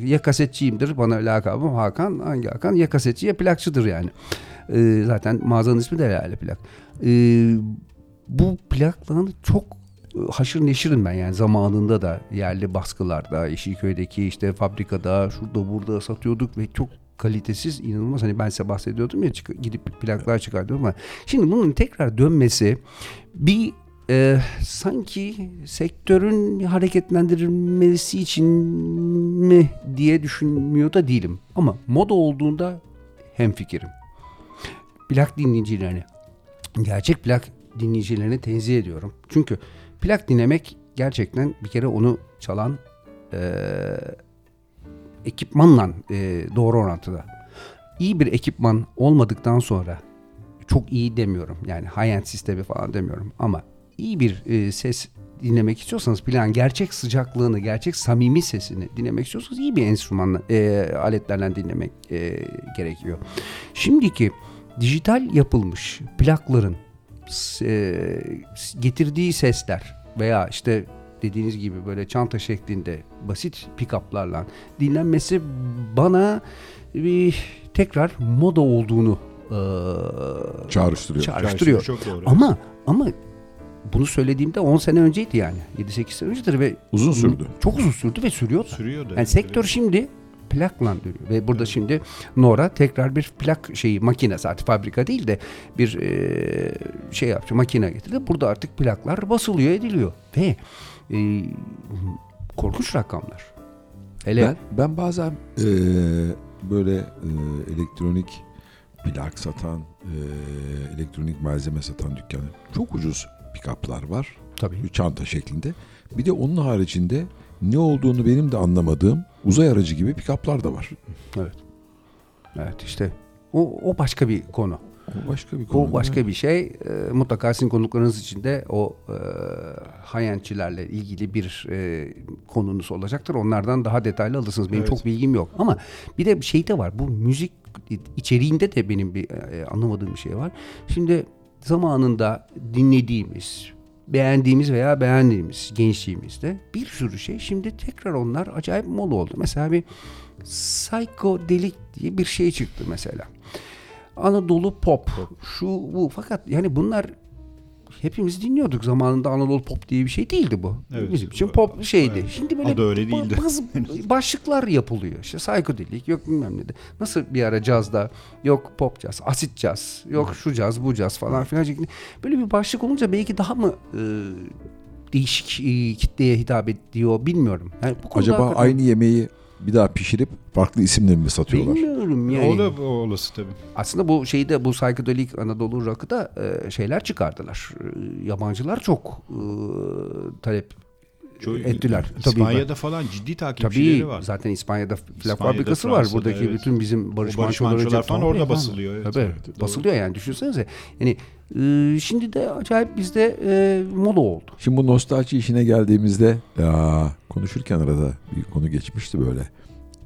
D: ya, kasetçiyimdir bana lakabım Hakan hangi Hakan ya kasetçi ya plakçıdır yani. E, zaten mağazanın ismi de herhalde plak. E, bu plakların çok e, haşır neşirim ben yani zamanında da yerli baskılarda Yeşilköy'deki işte fabrikada şurada burada satıyorduk ve çok kalitesiz inanılmaz hani ben size bahsediyordum ya gidip plaklar çıkartıyordum ama şimdi bunun tekrar dönmesi bir e, sanki sektörün hareketlendirilmesi için mi diye düşünmüyor da değilim ama moda olduğunda hemfikirim. Plak dinleyicilerini gerçek plak dinleyicilerini tenzih ediyorum. Çünkü plak dinlemek gerçekten bir kere onu çalan eee, ekipmanla eee, doğru orantıda. İyi bir ekipman olmadıktan sonra çok iyi demiyorum. Yani high-end sistemi falan demiyorum ama iyi bir eee, ses dinlemek istiyorsanız plan gerçek sıcaklığını, gerçek samimi sesini dinlemek istiyorsanız iyi bir enstrümanla, eee, aletlerle dinlemek eee, gerekiyor. Şimdiki dijital yapılmış plakların e, getirdiği sesler veya işte dediğiniz gibi böyle çanta şeklinde basit pick-up'larla dinlenmesi bana bir tekrar moda olduğunu e,
C: Çağrıştırıyor.
D: çağrıştırıyor.
B: Çok doğru.
D: Ama ama bunu söylediğimde 10 sene önceydi yani. 7-8 sene öncedir ve
C: Uzun sürdü.
D: çok uzun sürdü ve sürüyor da.
B: Sürüyor da.
D: Yani sektör şimdi plakla dönüyor ve burada şimdi Nora tekrar bir plak şeyi makine zaten fabrika değil de bir e, şey yaptı makine getirdi. Burada artık plaklar basılıyor ediliyor ve e, korkunç rakamlar. Hele
C: Ben, ben bazen e, böyle e, elektronik plak satan, e, elektronik malzeme satan dükkanı çok ucuz pick-up'lar var.
D: tabii
C: çanta şeklinde. Bir de onun haricinde ne olduğunu benim de anlamadığım uzay aracı gibi pick-up'lar da var.
D: evet. Evet işte o, o başka bir konu.
C: O başka bir konu.
D: O başka bir şey. E, mutlaka sizin konuklarınız için de o e, hayentçilerle ilgili bir e, konunuz olacaktır. Onlardan daha detaylı alırsınız. Benim
B: Evet.
D: çok bilgim yok. Ama bir de şey de var. Bu müzik içeriğinde de benim bir e, anlamadığım bir şey var. Şimdi zamanında dinlediğimiz, beğendiğimiz veya beğendiğimiz gençliğimizde bir sürü şey şimdi tekrar onlar acayip moda oldu. Mesela bir psychodelik diye bir şey çıktı mesela. Anadolu pop, şu bu fakat yani bunlar hepimiz dinliyorduk zamanında Anadolu pop diye bir şey değildi bu.
B: Evet.
D: Bizim için pop şeydi. Şimdi böyle
B: Adı öyle değildi.
D: bazı *laughs* başlıklar yapılıyor. İşte psychodelik yok bilmem ne de. Nasıl bir ara cazda yok pop caz, asit caz, yok şu caz, bu caz falan filan. şeklinde. Böyle bir başlık olunca belki daha mı e, değişik e, kitleye hitap ediyor bilmiyorum. Yani bu
C: Acaba
D: hakikaten
C: aynı yemeği bir daha pişirip farklı isimle mi satıyorlar?
D: Bilmiyorum yani.
B: O da o olası tabii.
D: Aslında bu şeyde bu psychedelic Anadolu rock'ı da e, şeyler çıkardılar. E, yabancılar çok e, talep
B: Çok-
D: ettiler. Tabii
B: İspanya'da falan ciddi takipçileri
D: Tabii
B: var.
D: zaten İspanya'da plak fabrikası var. Buradaki
B: evet.
D: bütün bizim Barış,
B: O Barış
D: Manço'ları
B: Manço'lar falan orada
D: Tabii,
B: basılıyor, evet.
D: Tabii,
B: Evet, doğru.
D: basılıyor yani düşünsenize. Yani e, şimdi de acayip bizde e, moda oldu.
C: Şimdi bu nostalji işine geldiğimizde ya konuşurken arada bir konu geçmişti böyle.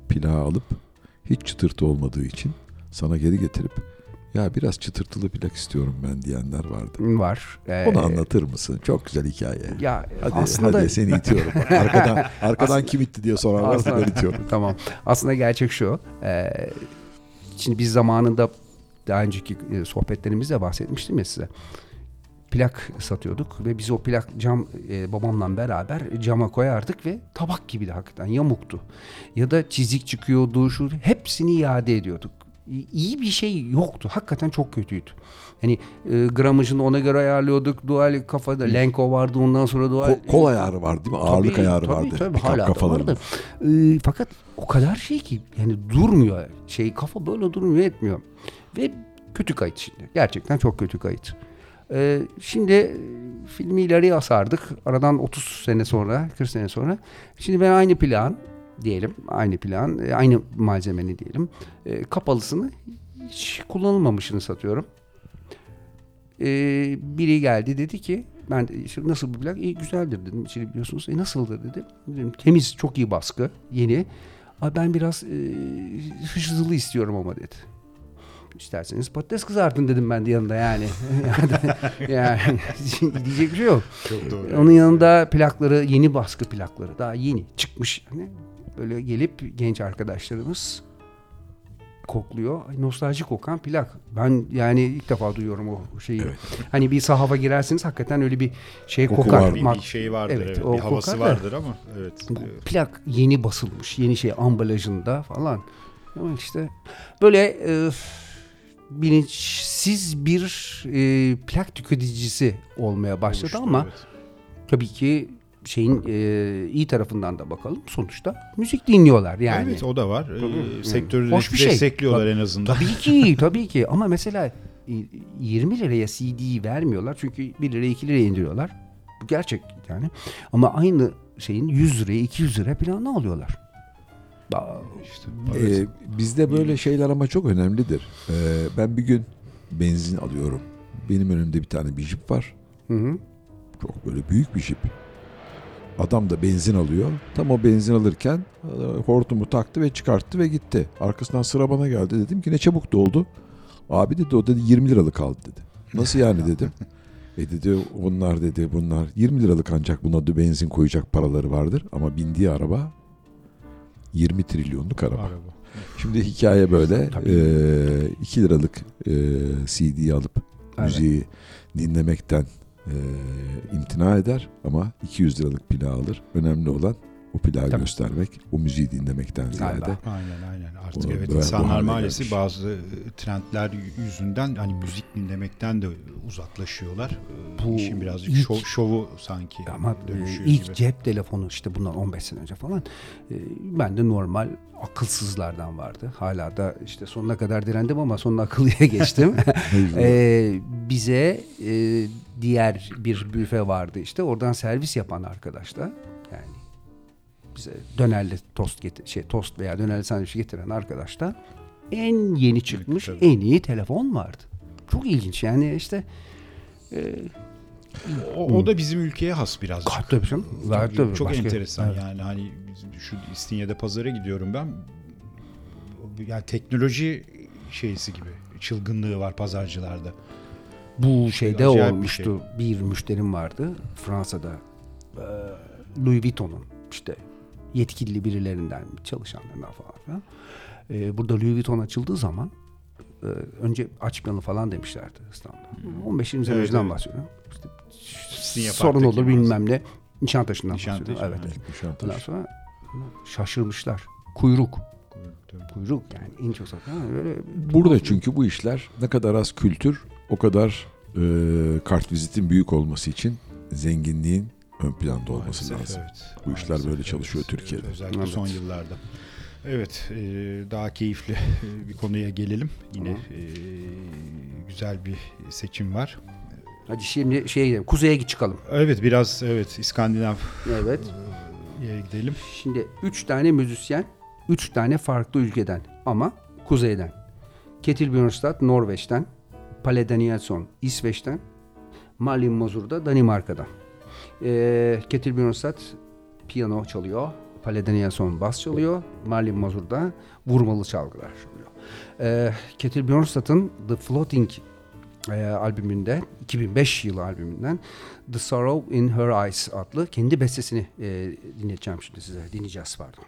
C: Plağı alıp hiç çıtırtı olmadığı için sana geri getirip ya biraz çıtırtılı plak istiyorum ben diyenler vardı.
D: Var. E,
C: Onu anlatır mısın? Çok güzel hikaye.
D: Ya
C: Hadi,
D: aslında
C: hadi seni itiyorum. *laughs* Arkadan, arkadan kim itti diye sorarlarsa
D: Aslında-
C: ben itiyorum. *laughs*
D: tamam. Aslında gerçek şu. e, şimdi biz zamanında daha önceki e, sohbetlerimizde bahsetmiştim ya size. Plak satıyorduk ve biz o plak cam e, babamla beraber cama koyardık ve tabak gibiydi hakikaten yamuktu. Ya da çizik çıkıyordu şu hepsini iade ediyorduk. İyi bir şey yoktu. Hakikaten çok kötüydü. Hani e, gramajını ona göre ayarlıyorduk. Dual kafada Lenko vardı ondan sonra dual
C: Ko- kol ayarı var değil mi? Ağırlık
D: Tabii,
C: ayarı
D: tabii,
C: vardı.
D: Tabii,
C: Pikap
D: hala da vardı. Ee, fakat o kadar şey ki yani durmuyor. Şey kafa böyle durmuyor etmiyor. Ve kötü kayıt şimdi. Gerçekten çok kötü kayıt. Ee, şimdi filmi ileriye asardık. Aradan 30 sene sonra, 40 sene sonra. Şimdi ben aynı plan diyelim. Aynı plan, e, aynı malzemeni diyelim. E, kapalısını hiç kullanılmamışını satıyorum. E, biri geldi dedi ki ben işte nasıl bir plak? İyi güzeldir dedim. İçeri biliyorsunuz. E nasıldır dedi. Dedim, temiz, çok iyi baskı, yeni. Ben biraz e, hızlı istiyorum ama dedi. İsterseniz patates kızartın dedim ben de yanında yani. *laughs* yani *laughs* diyecek bir şey yok.
B: Çok doğru.
D: Onun yanında plakları, yeni baskı plakları. Daha yeni çıkmış. Hani böyle gelip genç arkadaşlarımız kokluyor. Nostalji kokan plak. Ben yani ilk defa duyuyorum o şeyi.
C: Evet.
D: Hani bir sahafa girersiniz hakikaten öyle bir şey
C: Koku
D: kokar.
C: var.
B: bir, bir şey vardır
D: Evet,
B: evet,
D: o
B: bir havası
D: kokar da-
B: vardır ama evet.
D: bu plak yeni basılmış. Yeni şey ambalajında falan. Ama işte böyle e, bilinçsiz bir e, plak tüketicisi olmaya başladı
B: Oluştu,
D: ama
B: evet.
D: tabii ki şeyin e, iyi tarafından da bakalım. Sonuçta müzik dinliyorlar yani.
B: Evet o da var. Ee, sektörü
D: Hoş bir şey.
B: destekliyorlar en azından.
D: Tabii ki *laughs* tabii ki ama mesela e, 20 liraya CD'yi vermiyorlar çünkü 1 liraya 2 liraya indiriyorlar. Bu gerçek yani. Ama aynı şeyin 100 liraya 200 liraya planını alıyorlar.
B: İşte, evet.
C: bizde böyle şeyler ama çok önemlidir. Ee, ben bir gün benzin alıyorum. Benim önümde bir tane bir jip var.
D: Hı hı.
C: Çok böyle büyük bir jip. Adam da benzin alıyor. Tam o benzin alırken e, hortumu taktı ve çıkarttı ve gitti. Arkasından sıra bana geldi. Dedim ki ne çabuk doldu. Abi dedi o dedi 20 liralık aldı dedi. Nasıl yani *laughs* dedim. E dedi bunlar dedi bunlar 20 liralık ancak buna da benzin koyacak paraları vardır. Ama bindiği araba 20 trilyonluk araba.
B: Araba.
C: Şimdi hikaye böyle.
D: Tabii.
C: Ee, 2 liralık e, CD'yi alıp
D: Evet.
C: müziği dinlemekten e, imtina eder ama 200 liralık plağı alır. Önemli olan o plağı
D: Tabii.
C: göstermek, o müziği dinlemekten ziyade.
D: Galiba.
B: Aynen aynen artık
C: Bu-
B: evet
C: bu
B: insanlar maalesef
C: gelmiş.
B: bazı e, trendler yüzünden hani müzik dinlemekten de uzaklaşıyorlar. Ee,
D: Bu
B: işin birazcık
D: ilk-
B: şov- şovu sanki
D: Ama e,
B: dönüşüyor
D: ilk
B: gibi.
D: cep telefonu işte bundan 15 sene önce falan e, ben de normal akılsızlardan vardı. Hala da işte sonuna kadar direndim ama sonuna akıllıya *laughs* geçtim. E, bize e, diğer bir büfe vardı işte oradan servis yapan arkadaşlar bize dönerli tost getir şey tost veya dönerli sandviç getiren arkadaşlar en yeni çıkmış
B: tabii.
D: en iyi telefon vardı. Çok ilginç yani işte e,
B: O, o da bizim ülkeye has.
D: Gayet tabii canım.
B: Çok-
D: Gayet tabii.
B: Çok
D: Başka-
B: enteresan
D: Evet.
B: yani hani şu İstinye'de pazara gidiyorum ben. Yani teknoloji şeysi gibi çılgınlığı var pazarcılarda.
D: Bu şeyde
B: Acayip bir
D: olmuştu. Bir, müşterim vardı Fransa'da. Ee, Louis Vuitton'un işte yetkili birilerinden çalışanlarından falan filan. Ee, burada Louis Vuitton açıldığı zaman e, önce açmayalım falan demişlerdi İstanbul'da. 15-20 sene
B: Hmm. Evet,
D: önceden
B: evet.
D: bahsediyorum. İşte
B: Sizin
D: sorun olur bilmem ne. Nişantaşı'ndan
B: Nişantaşı,
D: bahsediyorum. Evet.
B: evet.
C: Nişantaşı.
D: Ondan sonra şaşırmışlar. Kuyruk.
B: Tabii.
D: Kuyruk yani en çok satan. Böyle
C: Burada çünkü bu işler ne kadar az kültür o kadar e, kartvizitin büyük olması için zenginliğin ön planda olması
B: Maalesef,
C: lazım.
B: evet.
C: Bu işler
B: Maalesef,
C: böyle çalışıyor
B: evet.
C: Türkiye'de.
B: Özellikle
D: Evet.
B: son yıllarda. Evet, e, daha keyifli *laughs* bir konuya gelelim. Yine
D: Tamam.
B: e, güzel bir seçim var.
D: Hadi şimdi şeye gidelim. Kuzeye çıkalım.
B: Evet biraz evet İskandinav
D: Evet.
B: yere gidelim.
D: Şimdi üç tane müzisyen, üç tane farklı ülkeden ama kuzeyden. Ketil Bjørnstad Norveç'ten, Palle Danielsson İsveç'ten, Malin Mazur da Danimarka'dan. Ee, Ketil Bjørnstad piyano çalıyor, Palle Danielsson bas çalıyor, Malin Mazur da vurmalı çalgılar çalıyor. Ee, Ketil Bjørnstad'ın The Floating e, albümünde 2005 yılı albümünden The Sorrow in Her Eyes adlı kendi bestesini e, dinleteceğim şimdi size. Dinleyeceğiz pardon.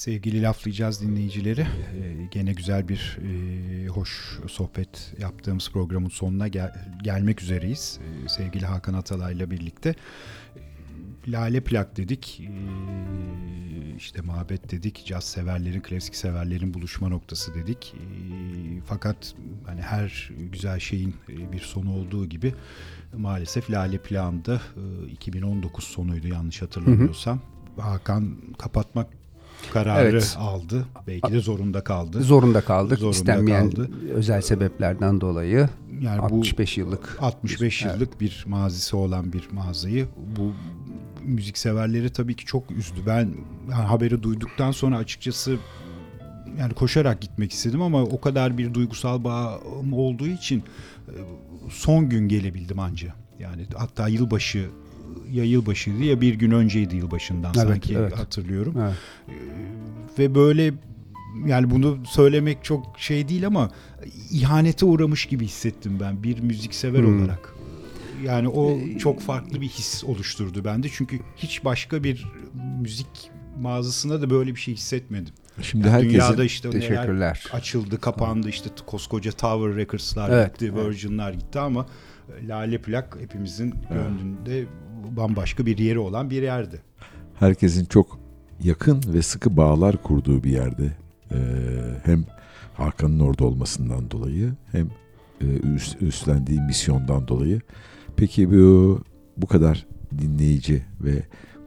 B: Sevgili laflayacağız dinleyicileri. Ee, gene güzel bir e, hoş sohbet yaptığımız programın sonuna gel- gelmek üzereyiz. Ee, sevgili Hakan Atalay'la birlikte. Ee, Lale plak dedik, ee, işte mabet dedik, caz severlerin, klasik severlerin buluşma noktası dedik. Ee, fakat hani her güzel şeyin e, bir sonu olduğu gibi maalesef Lale plağında e, 2019 sonuydu yanlış hatırlamıyorsam. Hakan kapatmak kararı
D: Evet.
B: aldı. Belki de zorunda kaldı.
D: Zorunda kaldık.
B: Zorunda
D: İstenmeyen
B: kaldı.
D: özel sebeplerden dolayı.
B: Yani bu
D: 65 yıllık.
B: 65 yıllık bir mazisi olan bir mağazayı bu müzik severleri tabii ki çok üzdü. Ben yani haberi duyduktan sonra açıkçası yani koşarak gitmek istedim ama o kadar bir duygusal bağım olduğu için e, son gün gelebildim anca. Yani hatta yılbaşı ya yılbaşıydı ya bir gün önceydi yılbaşından
D: Evet,
B: sanki
D: evet.
B: hatırlıyorum.
D: Evet.
B: Ve böyle yani bunu söylemek çok şey değil ama ihanete uğramış gibi hissettim ben bir müziksever
D: Hmm.
B: olarak. Yani o
D: Ee,
B: çok farklı bir his oluşturdu bende. Çünkü hiç başka bir müzik mağazasında da böyle bir şey hissetmedim.
C: Şimdi
B: Yani
C: herkesin
B: dünyada işte
D: Teşekkürler.
B: açıldı, kapandı işte koskoca Tower Records'lar
D: Evet,
B: gitti,
D: evet.
B: Virgin'lar gitti ama Lale Plak hepimizin gönlünde bambaşka bir yeri olan bir yerdi.
C: herkesin çok yakın ve sıkı bağlar kurduğu bir yerde Ee, hem Hakan'ın orada olmasından dolayı hem e, üst- üstlendiği misyondan dolayı. Peki bu bu kadar dinleyici ve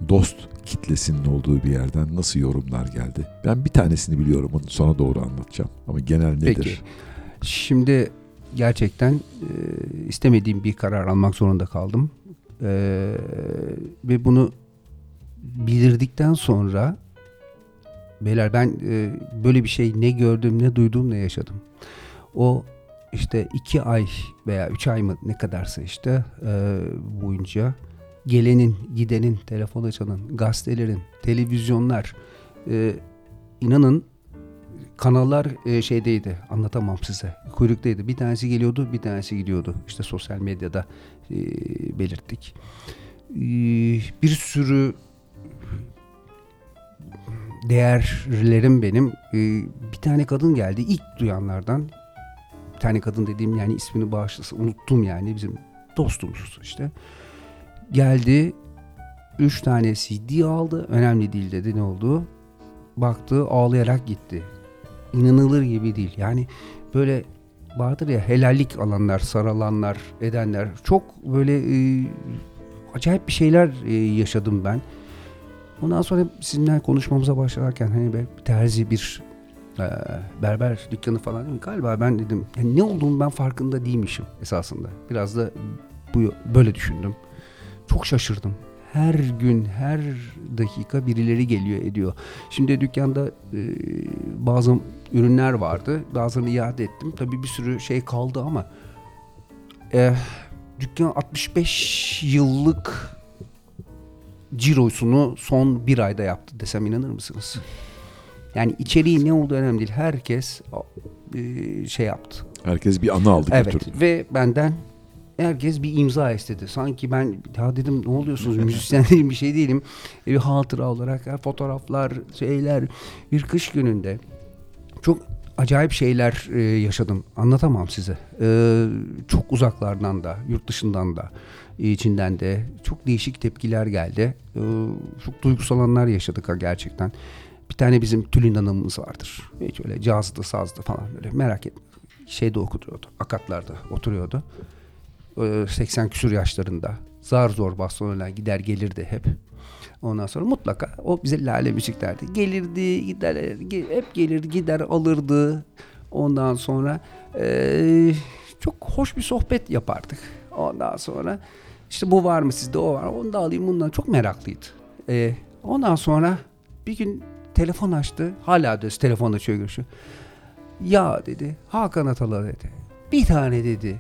C: dost kitlesinin olduğu bir yerden nasıl yorumlar geldi? Ben bir tanesini biliyorum onu sona doğru anlatacağım ama genel nedir?
D: Peki. Şimdi gerçekten e, istemediğim bir karar almak zorunda kaldım. E, ve bunu bildirdikten sonra beyler ben e, böyle bir şey ne gördüm ne duydum ne yaşadım. O işte iki ay veya üç ay mı ne kadarsa işte e, boyunca gelenin, gidenin, telefon açanın, gazetelerin, televizyonlar e, inanın kanallar e, şeydeydi anlatamam size kuyruktaydı bir tanesi geliyordu bir tanesi gidiyordu işte sosyal medyada e, belirttik. E, bir sürü değerlerim benim. E, bir tane kadın geldi ilk duyanlardan. Bir tane kadın dediğim yani ismini bağışlasın unuttum yani bizim dostumuz işte. Geldi üç tane CD aldı. Önemli değil dedi ne oldu? Baktı ağlayarak gitti. İnanılır gibi değil. Yani böyle vardır ya helallik alanlar, saralanlar, edenler çok böyle e, acayip bir şeyler e, yaşadım ben. Ondan sonra sizinle konuşmamıza başlarken hani bir terzi bir e, berber dükkanı falan değil mi? Galiba ben dedim yani ne olduğunu ben farkında değilmişim esasında. Biraz da bu böyle düşündüm. Çok şaşırdım. Her gün, her dakika birileri geliyor ediyor. Şimdi dükkanda e, bazı ürünler vardı. Bazılarını iade ettim. Tabii bir sürü şey kaldı ama e, dükkan 65 yıllık cirosunu son bir ayda yaptı desem inanır mısınız? Yani içeriği ne olduğu önemli değil. Herkes e, şey yaptı.
C: Herkes bir anı aldı
D: Evet
C: götürdü.
D: ve benden herkes bir imza istedi. Sanki ben ya dedim ne oluyorsunuz müzisyen değilim bir şey değilim. E, bir hatıra olarak ya, fotoğraflar şeyler bir kış gününde çok acayip şeyler e, yaşadım. Anlatamam size. E, çok uzaklardan da yurt dışından da e, içinden de çok değişik tepkiler geldi. E, çok duygusal anlar yaşadık ha gerçekten. Bir tane bizim Tülin Hanım'ımız vardır. Hiç öyle cazdı sazdı falan böyle merak etme şeyde okutuyordu. Akatlarda oturuyordu. Ee, 80 küsur yaşlarında. Zar zor bastonuyla gider gelirdi hep. Ondan sonra mutlaka o bize lale müzik derdi. Gelirdi, gider, hep gelirdi, gider alırdı. Ondan sonra eee, çok hoş bir sohbet yapardık. Ondan sonra işte bu var mı sizde o var. Onu da alayım bundan. Çok meraklıydı. Ee, ondan sonra bir gün telefon açtı. Hala da telefon açıyor görüşüyor. Ya dedi Hakan Atala dedi. Bir tane dedi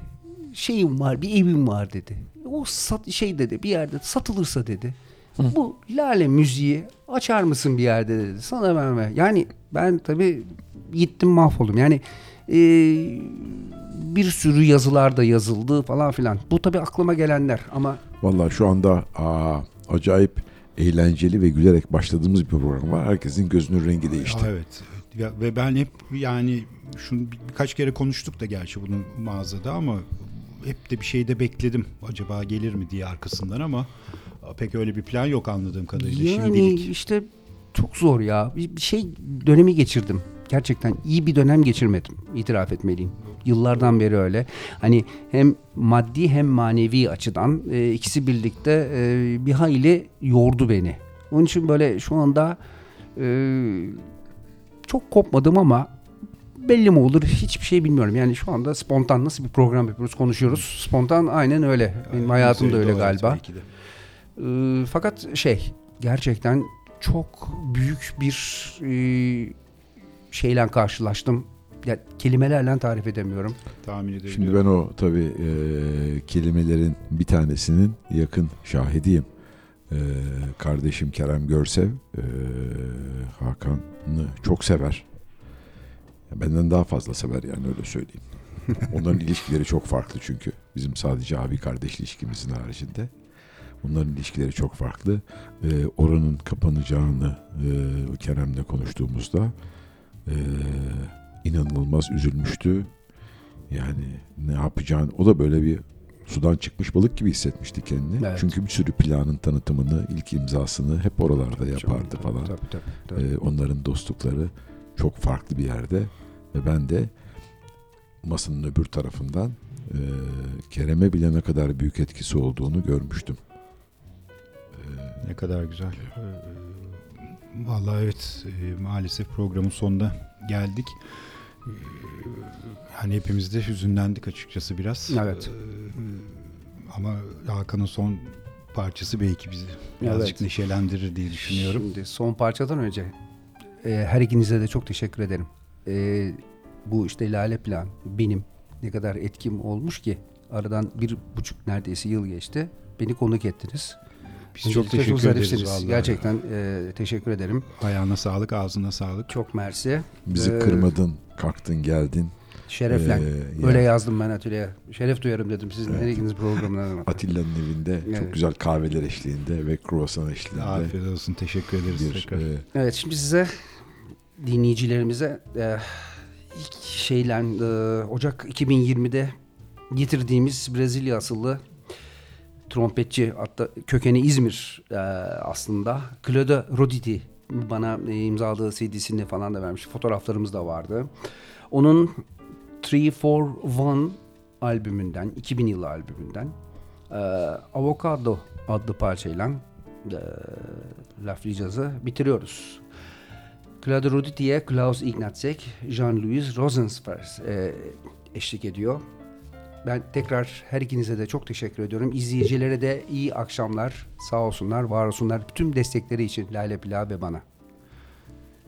D: şeyim var bir evim var dedi. O sat, şey dedi bir yerde satılırsa dedi. Bu lale müziği açar mısın bir yerde dedi. Sana verme. Yani ben tabii gittim mahvoldum. Yani e, bir sürü yazılar da yazıldı falan filan. Bu tabii aklıma gelenler ama
C: Vallahi şu anda aa, acayip eğlenceli ve gülerek başladığımız bir program var. Herkesin gözünün rengi değişti.
B: Evet. Ya, ve ben hep yani şunu bir- birkaç kere konuştuk da gerçi bunu mağazada ama hep de bir şeyde bekledim. Acaba gelir mi diye arkasından ama pek öyle bir plan yok anladığım kadarıyla
D: Yani
B: şimdilik.
D: işte çok zor ya. Bir, bir şey dönemi geçirdim. Gerçekten iyi bir dönem geçirmedim. İtiraf etmeliyim. Yıllardan beri öyle. Hani hem maddi hem manevi açıdan e, ikisi birlikte e, bir hayli yordu beni. Onun için böyle şu anda e, çok kopmadım ama belli mi olur hiçbir şey bilmiyorum. Yani şu anda spontan nasıl bir program yapıyoruz konuşuyoruz. Spontan aynen öyle. Benim hayatım da öyle galiba.
B: belki de.
D: Ee, fakat şey gerçekten çok büyük bir e, şeyle karşılaştım. Ya, kelimelerle tarif edemiyorum.
B: Tahmin edebiliyorum.
C: Şimdi ben o tabii e, kelimelerin bir tanesinin yakın şahidiyim. E, kardeşim Kerem Görsev e, Hakan'ı çok sever. Benden daha fazla sever yani öyle söyleyeyim. *laughs* Onların ilişkileri çok farklı çünkü. Bizim sadece abi kardeş ilişkimizin haricinde. Onların ilişkileri çok farklı. E, oranın kapanacağını e, Kerem'le konuştuğumuzda e, inanılmaz üzülmüştü. Yani ne yapacağını o da böyle bir sudan çıkmış balık gibi hissetmişti kendini.
D: Evet.
C: Çünkü bir sürü planın tanıtımını, ilk imzasını hep oralarda yapardı
D: Tabii,
C: falan.
D: Tabii, tabii, tabii.
C: Ee, onların dostlukları çok farklı bir yerde ve ben de masanın öbür tarafından e, Kerem'e bile ne kadar büyük etkisi olduğunu görmüştüm. Ee,
B: Ne kadar güzel. Ee, Vallahi evet e, maalesef programın sonuna geldik. Ee, Yani hepimiz de hüzünlendik açıkçası biraz.
D: Evet.
B: Ee, Ama Hakan'ın son parçası belki bizi birazcık
D: Evet.
B: neşelendirir diye düşünüyorum.
D: Şimdi son parçadan önce e, her ikinize de çok teşekkür ederim. E, bu işte Lale Plan benim ne kadar etkim olmuş ki aradan bir buçuk neredeyse yıl geçti. Beni konuk ettiniz.
B: Biz çok teşekkür ederiz vallahi.
D: Gerçekten e, teşekkür ederim.
B: Ayağına sağlık, ağzına sağlık.
D: Çok mersi.
C: bizi
D: Ee,
C: kırmadın, kalktın, geldin.
D: Şereflen.
C: Ee,
D: Öyle
C: yani
D: yazdım ben atölyeye. Şeref duyarım dedim sizin her
C: Evet.
D: ikiniz programlarına.
C: Atilla'nın evinde
D: Evet.
C: çok güzel kahveler eşliğinde ve kruvasan eşliğinde
B: Afiyet olsun. Teşekkür ederiz
C: bir
B: tekrar.
C: e,
D: Evet şimdi size dinleyicilerimize e, ilk şeyle e, Ocak 2020'de getirdiğimiz Brezilya asıllı trompetçi hatta kökeni İzmir e, aslında Claude Roditi bana e, imzaladığı CD'sini falan da vermiş. Fotoğraflarımız da vardı. Onun 3 for One albümünden 2000 yılı albümünden e, Avocado adlı parçayla e, laflayacağızı bitiriyoruz. Claude Roditi'ye Klaus Ignacek, Jean-Louis Rosensfers e, eşlik ediyor. Ben tekrar her ikinize de çok teşekkür ediyorum. İzleyicilere de iyi akşamlar. Sağ olsunlar, var olsunlar. Tüm destekleri için Lale Pila ve bana.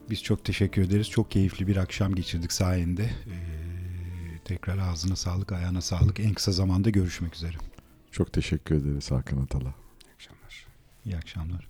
B: Biz çok teşekkür ederiz. Çok keyifli bir akşam geçirdik sayende. Ee, tekrar ağzına sağlık, ayağına sağlık. En kısa zamanda görüşmek üzere.
C: çok teşekkür ederiz Hakan Atala.
D: İyi akşamlar.
B: İyi akşamlar.